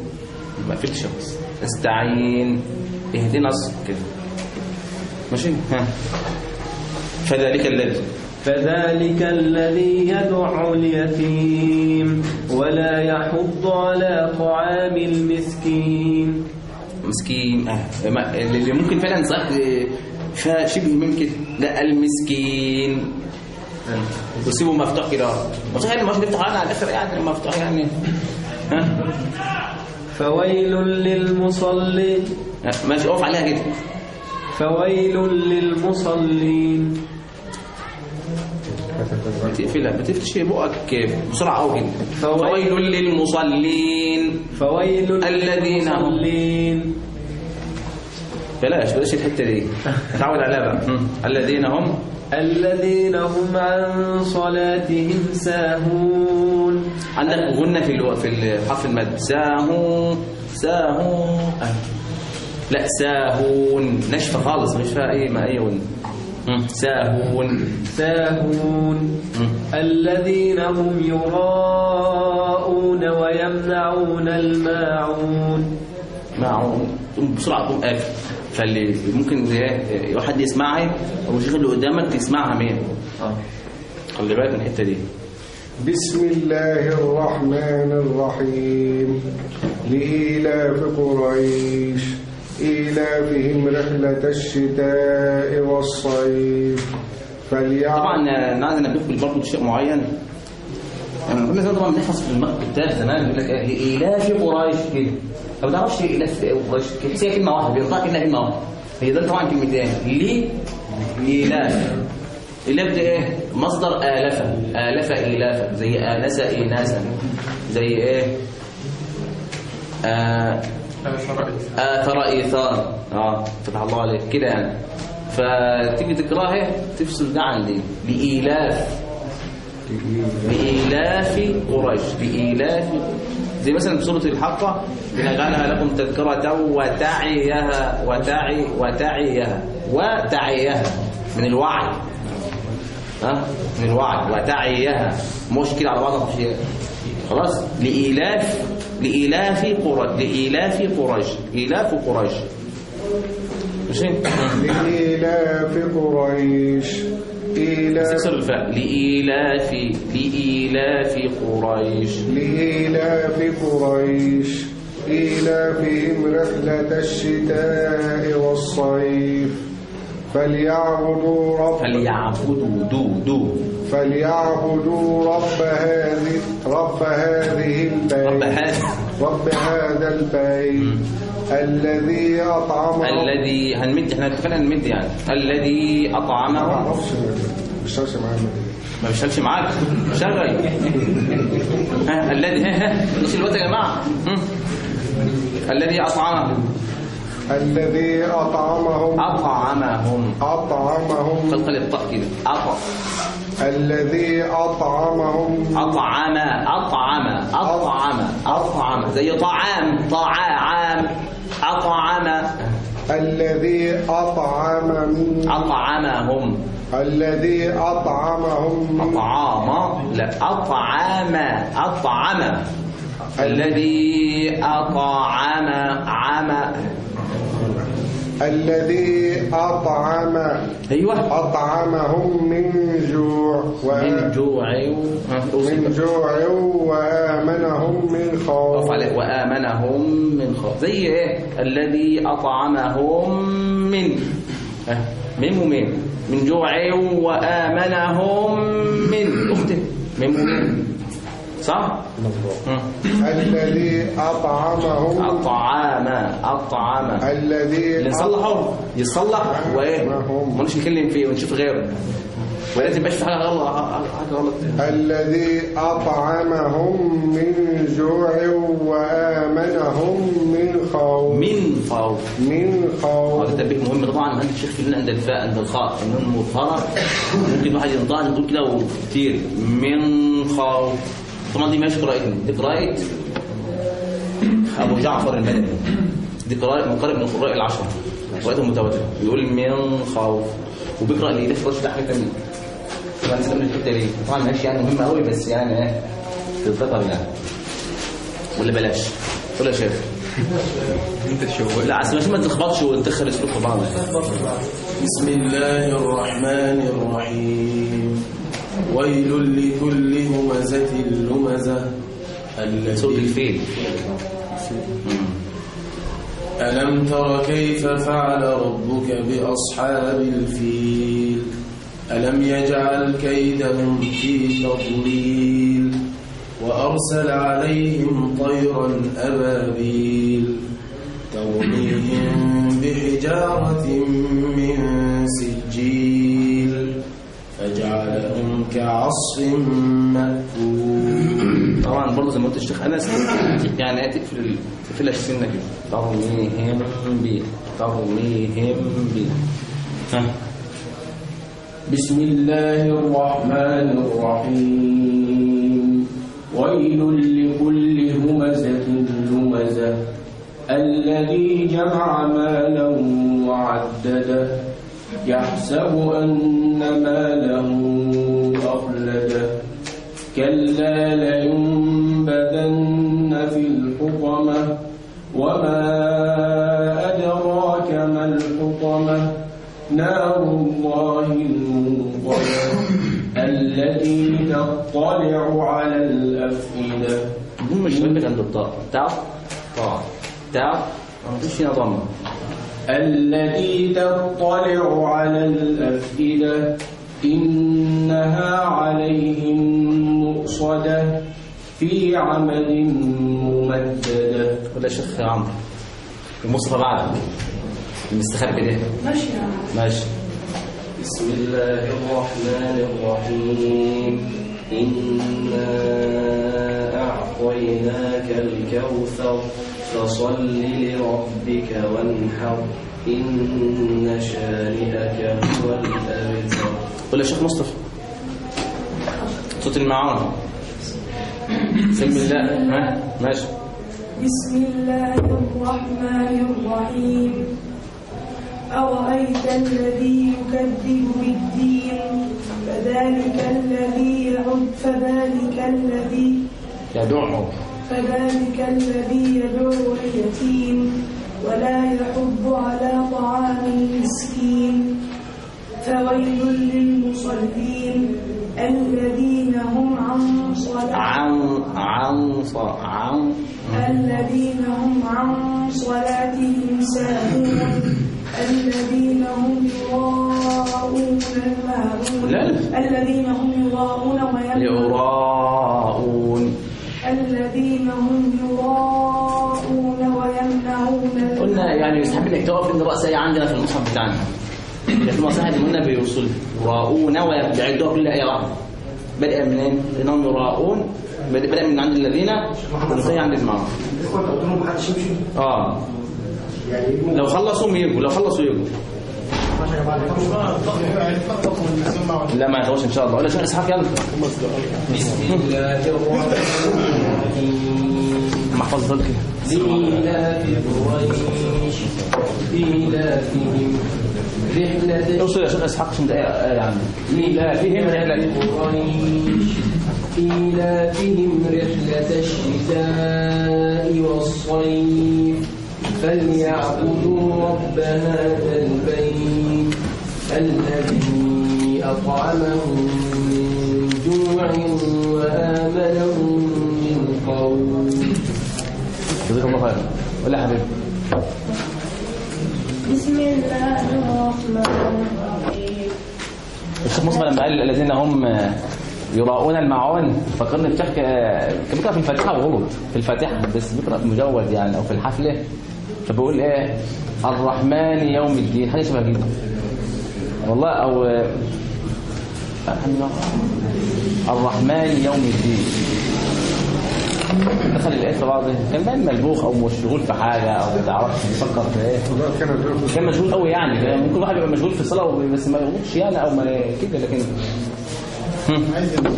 ما قفلتش بس. نستعين. اهدنا كده ماشي؟ ها. فذلك الذي. فذلك الذي يدع اليتيم ولا يحض على طعام المسكين. مسكين. ما- اللي ممكن فعلا صح آه، فشبه ممكن. لا المسكين. وسيبه مفتوح كده. يعني مش نفتح على الآخر يعني مفتوح يعني. ها؟ فويل للمصلين ماشي اقف عليها كده. فويل للمصلين بتقفلها ما تفتش بقك بسرعة قوي كده فويل- للمصلين. فويل الذين هم- بلاش بلاش الحتة دي. اتعود عليها بقى. الذين هم. الذين هم عن صلاتهم ساهون. عندك غنة في ألو... في الحرف المد. ساهون ساهون. آه. لا ساهون. ناشفه خالص مش فيها أي ما أي غنة. ساهون. ساهون. الذين هم يراءون ويمنعون الماعون. معهم تقوم بسرعة تقوم قافل فاللي ممكن إيه، حد يسمعها أو الشيخ اللي قدامك يسمعها مين؟ خلي بالك من الحتة دي. بسم الله الرحمن الرحيم. لإيلاف قريش إيلافهم رحلة الشتاء والصيف. فليعبدوا طبعا أنا عايز انبهكم برضه شيء معين. يعني كنا زمان طبعا بنحفظ في الكتاب زمان يقول لك لإيلاف قريش كده. ما تعرفش إيلاف قريش كده هي كلمة واحدة بيطلع كلمة كلمة واحدة. هي ده طبعا كلمتين. لي إيلاف إيلاف ده إيه؟ مصدر آلفة. آلفة إيلافا زي آنس إيناسا زي إيه؟ آه آثر إيثار آه فتح الله عليك. كده يعني. فتيجي تقرأها تفصل ده عن دي بإيلاف. بإيلاف قريش. بإيلاف زي مثلا في سورة الحقة بنجعلها لكم تذكرة وتعيها وتعي وتعيها وتعيها. من الوعي. ها؟ من الوعي. وتعيها. مش كده على بعضها مش خلاص؟ لإيلاف لإيلاف قريش. لإيلاف قريش. إيلاف قريش. ماشي؟ لإيلاف قريش. الفاء. لإيلاف لإيلاف قريش. لإيلاف قريش. إيلافهم رحلة الشتاء والصيف. فليعبدوا رب فليعبدوا دو دو. فليعبدوا رب هذه رب هذه البيت. رب هذا رب هذا البيت. الذي أطعمهم الذي هنمد إحنا اتفقنا نمد يعني. الذي ما أعرفش ما بيشتغلش معايا ما بيشتغلش معاك. شغل. ها الذي ها ها. مش الوقت يا جماعة. هم. الذي اطعمه الذي أطعمهم أطعمهم. أطعمهم. قلقل الطاء كده. أطع الذي أطعمهم. أطعم. أطعم. أطعم. أطعم. زي طعام. طعام. أطعم. الذي أطعم من أطعمهم. الذي أطعمهم. أطعام لا. أطعم. أطعم. الذي أطعم. عم. الذي أطعم أيوه. أطعمهم من جوع من وآ- جوع من جوع وآمنهم من خوف. وآمنهم من خوف. زي إيه؟ الذي أطعمهم من. من ومن من جوع وآمنهم من. أختي من ومن صح؟ الذي أطعمهم أطعام أطعام. الذي اللي نصلحه يصلح وايه ما نش نتكلم فيه ونشوف غيره. ولا تبقاش في حاجة غلط؟ حاجة غلط. الذي أطعمهم من جوع وآمنهم من خوف. من خوف. من خوف. هذا تنبيه مهم طبعا. عند الشيخ في عند الفاء عند الخاء. النون مظهره ممكن واحد ينطقها يقول كده وكتير. من خوف. طبعا دي ماشي قراءتنا دي قراءة أبو جعفر المدني. دي قراءة من قارئ من القراء العشرة. قراءته متواترة. يقول من خوف. وبيقرأ اللي ده في ده حاجة ثانية طبعا نستعمل الحتة دي. طبعا ماشي يعني مهمة قوي بس يعني إيه؟ تتذكر يعني ولا بلاش. ولا شايف. أنت تشوه لا عشان ما تلخبطش وتدخل اسلوب في بعض. بسم الله الرحمن الرحيم. ويل لكل همزة لمزة الذي الفيل ألم تر كيف فعل ربك بأصحاب الفيل؟ ألم يجعل كيدهم في تضليل؟ وأرسل عليهم طيرا أبابيل ترميهم بحجارة من سجيل. فجعلهم كعصف مأكول. طبعا برضه زي ما قلت الشيخ أنس يعني تقفل تقفلها السنة كده. ترميهم بي ترميهم بي. ها؟ بسم الله الرحمن الرحيم. ويل لكل همزة لمزة الذي جمع مالا وعدده. يحسب أن ماله كلا لينبذن في الحطمة وما أدراك ما الحطمة نار الله الموقدة التي تطلع على الأفئدة مش عندك عند طاء. تعرف ما فيش هنا ضمه التي تطلع على الأفئدة إنها عليهم مؤصدة في عمد ممددة. ولا شيخ عمرو. المصطفى بعدك المستخبي ده. ماشي ماشي. بسم الله الرحمن الرحيم. إنا أعطيناك الكوثر فصل لربك وانحر. إن شانئك هو الأبتر. ولا شيخ مصطفى. صوت المعون بسم الله. ها؟ ماشي. بسم الله الرحمن الرحيم. أرأيت الذي يكذب بالدين؟ فذلك الذي يعد فذلك الذي يدعو. فذلك الذي يدعو اليتيم ولا يحض على طعام المسكين. فويل للمصلين. الذين هم عن صلاة عن عن ص- عن الذين هم عن صلاتهم ساهون. الذين هم يراءون الماعون لا. الذين هم يراءون ويمنعون الذين هم يراءون ويمنعون. يعني يستحب انك تقف عند راس إيه عندنا في المصحف بتاعنا. المصحف اللي قلنا بيوصل يراؤون ويعدوها كل إيه واحدة بدأ منين؟ إنهم يراؤون. بدأ من عند الذين وانتهى عند المعروف آه. لو خلصوا يجوا لو خلصوا يجوا لا ما يخلص إن شاء الله. ولا شو إسحاق يلا. بسم الله الرحمن الرحيم. محفظ لإيلاف قريش رحلة اوصل يا شيخ اسحاق عشان ده آية يعني إيلافهم رحلة. قريش إيلافهم رحلة الشتاء والصيف. فليعبدوا رب هذا البيت الذي أطعمهم من جوع وآمنهم من خوف. جزاك الله خير. ولا حبيبي. بسم الله الرحمن الرحيم. الشيخ مصطفى لما قال الذين هم يراؤون المعون فكرني في شيخ كان بيقرا في الفاتحة وغلط في الفاتحة بس بيقرا مجود يعني أو في الحفلة. فبيقول إيه؟ الرحمن يوم الدين. حاجة شبه كده. والله أو لله. الرحمن يوم الدين. دخل الإيه في بعض كان ملبوخ أو مشغول في حاجة أو ما تعرفش بيفكر في إيه. كان مشغول قوي يعني ممكن واحد يبقى مشغول في الصلاه بس ما يغلطش يعني أو ما كده لكن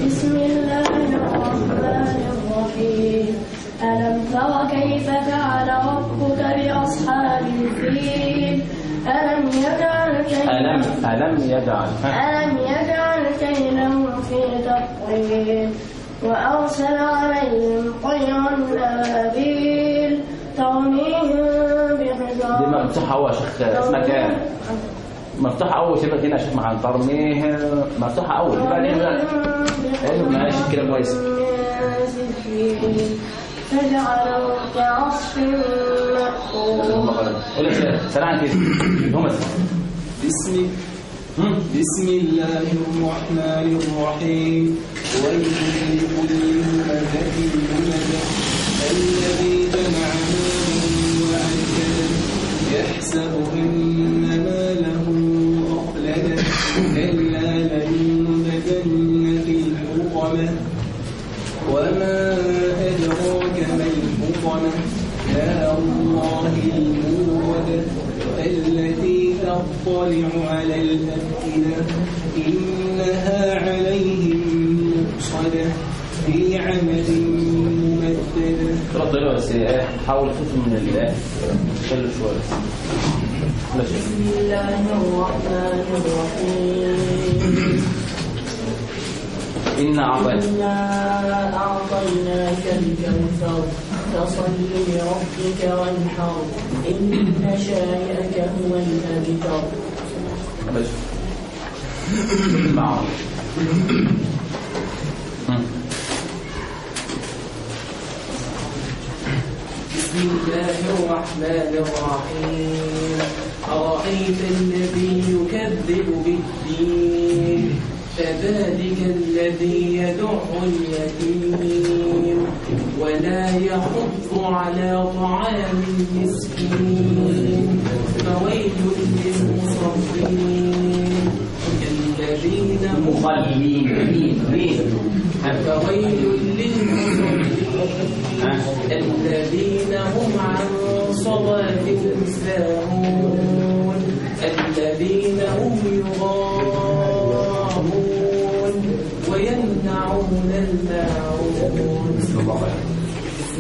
بسم الله الرحمن الرحيم ألم تر كيف فعل ربك بأصحاب الفيل؟ ألم يجعل ألم كيدهم ألم يجعل ها؟ ألم يجعل كيدهم في تقويم وأرسل عليهم طيرا أبابيل ترميهم دي بحجارة مفتوحة أول شيخ اسمها كام؟ مفتوحة أول شبه هنا شيخ مع ترميه مفتوحة أول يبقى دي بقى ماشي كده كويس. فجعلوا كعصف مأكول قول يا شيخ سريعا كده هم بسم بسم الله الرحمن الرحيم. ويل لكل همزة لمزة الذي جمع وعدده يحسب أن ماله أخلده كلا لينبذن في الحطمة وما أدراك ما الحطمة نار الله تطلع على الأفئدة إنها عليهم مؤصدة في عمد ممددة. رد له بس إيه حاول تشوف من الإيه خلوا شوية. بسم الله الرحمن الرحيم. إنا أعطينا إنا أعطيناك الكوثر فصل لربك وانحر. إن شانئك هو الأبتر بسم الله الرحمن الرحيم. أرأيت الذي يكذب بالدين فذلك الذي يدع اليتيم ولا يحض على طعام المسكين. فويل للمصلين الذين مين فويل للمصلين الذين هم عن صلاتهم ساهون الذين هم يراءون ويمنعون الماعون.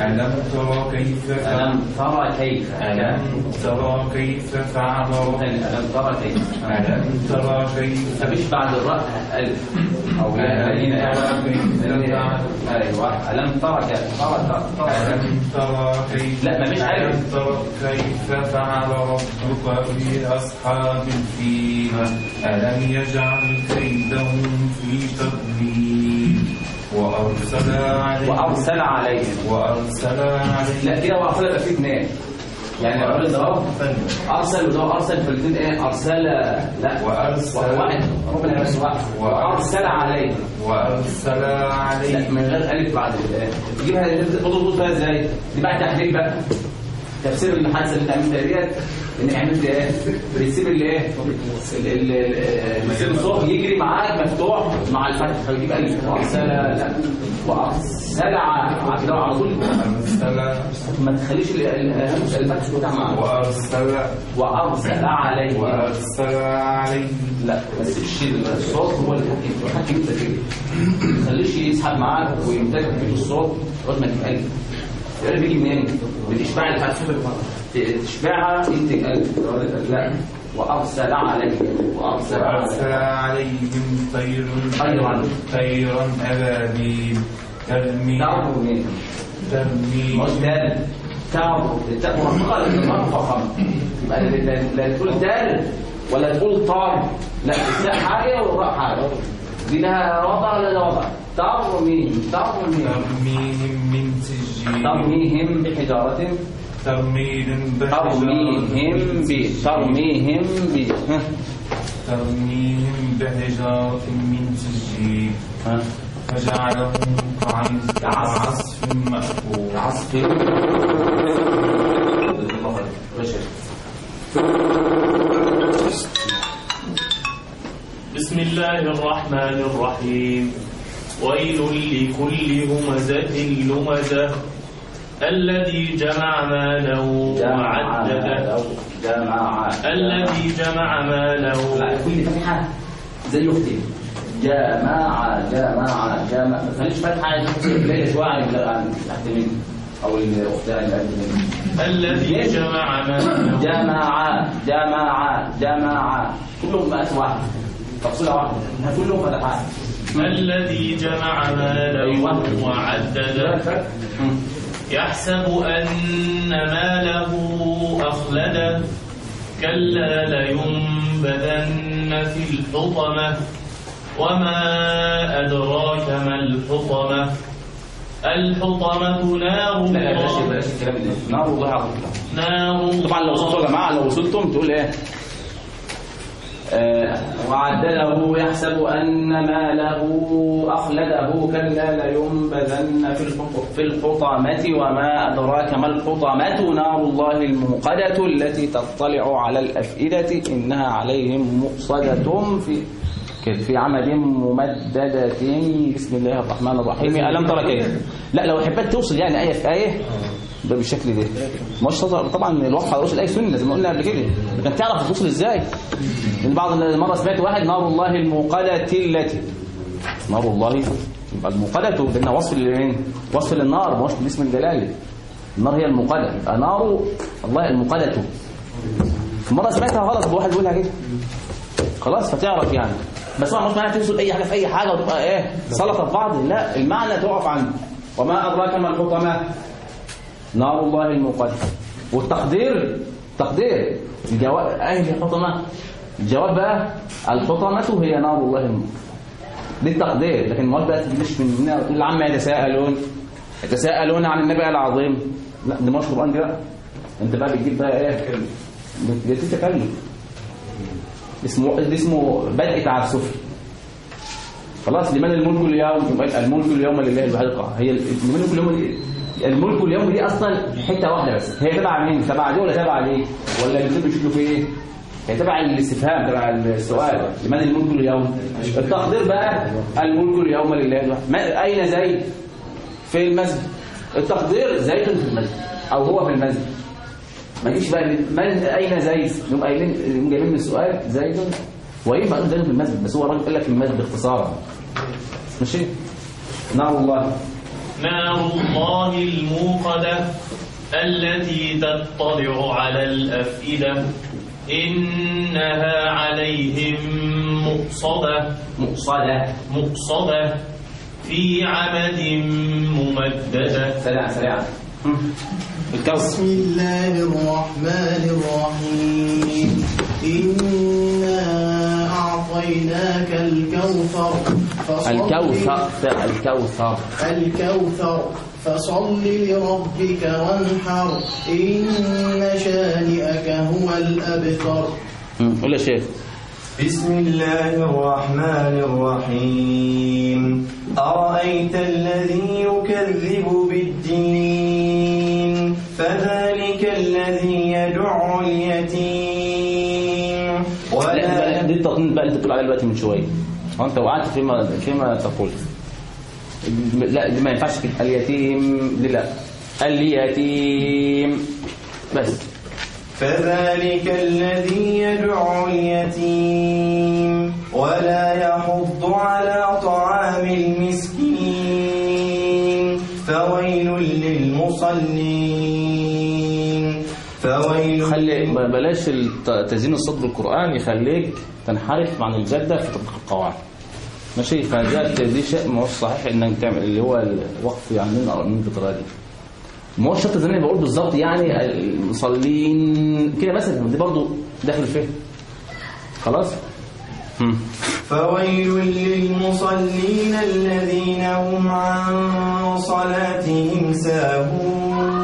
ألم ترى كيف ألم ترى كيف ألم ترى كيف فعل؟ ربك ألم ترى كيف ألم ترى كيف مفيش بعد الراء؟ ألف. أو لا الذين أيوه. ألم ترى كيف ترى ترى ألم ترى كيف لا، مفيش ألف. ألم ترى كيف فعل ربك في أصحاب الفيل؟ ألم يجعل كيدهم في تضليل؟ وأرسل عليهم وأرسل عليهم وأرسل عليهم لا كده وأرسل يبقى فيه اثنين يعني عرض ده أرسل وده أرسل في الاثنين إيه؟ أرسل لا. وأرسل واحد. ربنا بس واحد. وأرسل عليهم وأرسل عليهم من غير ألف بعد الآن تجيبها تضبط بقى إزاي؟ دي بقى تحليل بقى. تفسير المحادثة اللي أنت ديت. إن عملت إيه؟ بتسيب الإيه؟ ال- ال- ال- بتسيب الصوت يجري معاك مفتوح مع الفتح. فيجيب ألف وأرسل لا وأرسل على على طول. ما تخليش ال- ال- الفتح بتاع معاك. وأرسل وأرسل عليه وأرسل عليهم لا بس الشيء الصوت هو اللي حكي. حكي انت كده ما تخليش يسحب معاك ويمتلك الصوت لغايه ما تبقى قلب القلب بيجي منين؟ بالاشباع الفتح تشبعها انت قلب لا. وأرسل عليه وأرسل وأرسل عليه عليهم طير أيضا. طيرا أبابيل. ترمي منين؟ ترمي مش التاء مرققه لكن مرفقه يبقى لا- تقول تال ولا تقول طار. لا التاء حاجة والراء حاجة. دي لها وضع ولا لها وضع ترميهم ترميهم. من سجيل. ترميهم بحجارة. ترميهم ترميهم ترميهم. ترميهم بحجارة من سجيل. ها. فجعلهم كعصف مأكول. عصف. بشر بسم الله الرحمن الرحيم. ويل لكل همزة لمزة الذي جمع مالا وعدده. جمع الذي جمع مالا لا كل فتحة زي أختي جماعة جماعة جماعة ما تخليش فتحة ليلة شوية عن تحت مني أو الأختها اللي مني الذي جمع مالا جماعة جماعة جماعة كلهم مقاس واحد تفصيلة واحدة. كلهم فتحات الذي جمع مالا وعدده يحسب أن ماله أخلده كلا لينبذن في الحطمة. وما أدراك ما الحطمة. الحطمة نار لا لا بلاش الكلام ده. نار الله عظيم نار طبعا لو وصلتوا يا جماعة لو وصلتم تقول إيه؟ وعدله يحسب أن ماله أخلده كلا لينبذن في الحط- في الحطمة وما أدراك ما الحطمة؟ نار الله الموقدة التي تطلع على الأفئدة إنها عليهم مؤصدة في في عمد ممددة. بسم الله الرحمن الرحيم. ألم ترى كيف؟ لا لو حبيت توصل يعني آية في آية. ده بالشكل ده. مش طبعا الوقف على رؤوس الايه سنه زي ما قلنا قبل كده. لكن تعرف توصل إزاي؟ لأن بعض المره سمعت واحد نار الله الموقدة التي. نار الله يبقى الموقدة. لانها وصف لمين وصف للنار مش باسم الجلاله النار هي يبقى نار الله في مرة سمعتها غلط واحد بيقولها كده. خلاص فتعرف يعني. بس طبعا مش معناها توصل أي حاجة في أي حاجة وتبقى إيه سلطه في بعض. لا المعنى تقف عنه. وما أدراك ما الحطمه نار الله الموقدة والتقدير تقدير. الجواب أهل الحطمة الجواب بقى الحطمة هي نار الله الموقدة دي التقدير لكن المواد بقى تجيش من هنا؟ وتقول عما يتساءلون. يتساءلون عن النبي العظيم. لا ده مش قرآن دي انت بقى بتجيب بقى إيه؟ بتتكلم اسمه ده اسمه بدء تعسفي خلاص لمن الملك اليوم؟ الملك اليوم لله الواحد القهار هي الملك اليوم؟ الملك اليوم دي أصلا حتة واحدة بس. هي تبع مين؟ تبع دي ولا تبع دي؟ ولا الاثنين بيشوفوا في إيه؟ هي تبع الاستفهام تبع السؤال. لمن الملك اليوم؟ التقدير بقى الملك اليوم لله. أين زيد؟ في المسجد. التقدير زيد في المسجد أو هو في المسجد. ما يجيش بقى من أين زيد؟ يقوم قايلين يقوم جايبين من السؤال زيد. وإيه ما زيد في المسجد؟ بس هو الراجل قال لك في المسجد باختصارا ماشي؟ نعم الله نار الله الموقدة التي تطلع على الأفئدة إنها عليهم مؤصدة مؤصدة مؤصدة في عمد ممددة. سريعا سريعا. بسم الله الرحمن الرحيم. إنا أعطيناك الكوثر. الكوثر الكوثر. الكوثر فصل لربك وانحر. إن شانئك هو الأبتر. قول يا شيخ. بسم الله الرحمن الرحيم. أرأيت الذي يكذب بالدين؟ فذلك الذي يدع اليتيم. لا دي التطنين بقى اللي انت بتقول عليه دلوقتي من شوية. هو أنت وقعت فيما فيما تقول. لا دي ما ينفعش كده اليتيم. دي لا. اليتيم. بس. فذلك الذي يدع اليتيم ولا يحض على طعام المسكين. فويل للمصلين. فويل. خلي بلاش تزيين الصوت بالقرآن يخليك تنحرف عن الجدة في تطبيق القواعد. ماشي؟ فده دي شيء ما هوش صحيح إنك تعمل اللي هو الوقف يعني من بالطريقة دي. ما هوش شرط زي ما بقول بالظبط يعني المصلين كده بس دي برضو داخل فيه. خلاص. فويل للمصلين الذين هم عن صلاتهم ساهون.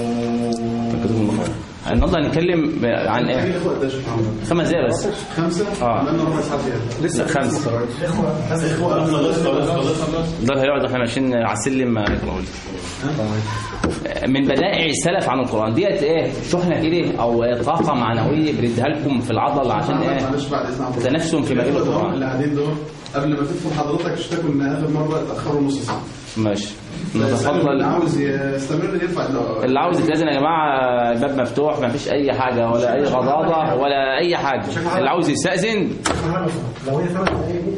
النهارده هنتكلم عن إيه؟ خمس دقايق بس. خمسة؟ آه. لسه إخوة ده هيقعد إحنا ماشيين على السلم من بدائع السلف عن القرآن. ديت إيه؟ شحنة كده أو طاقة معنوية بنديها لكم في العضل عشان إيه. تنافسهم في مجال القرآن. اللي قاعدين دول قبل ما تدخل حضرتك اشتكوا إن آخر مرة اتأخروا نص ساعة. ماشي. اللي نتفضل. عاوز يستمر يرفع ال- اللي عاوز يتأذن يا جماعة الباب مفتوح ما فيش أي حاجة ولا أي غضاضة ولا أي حاجة. اللي عاوز يستأذن. لو هي ثلاث دقايق ممكن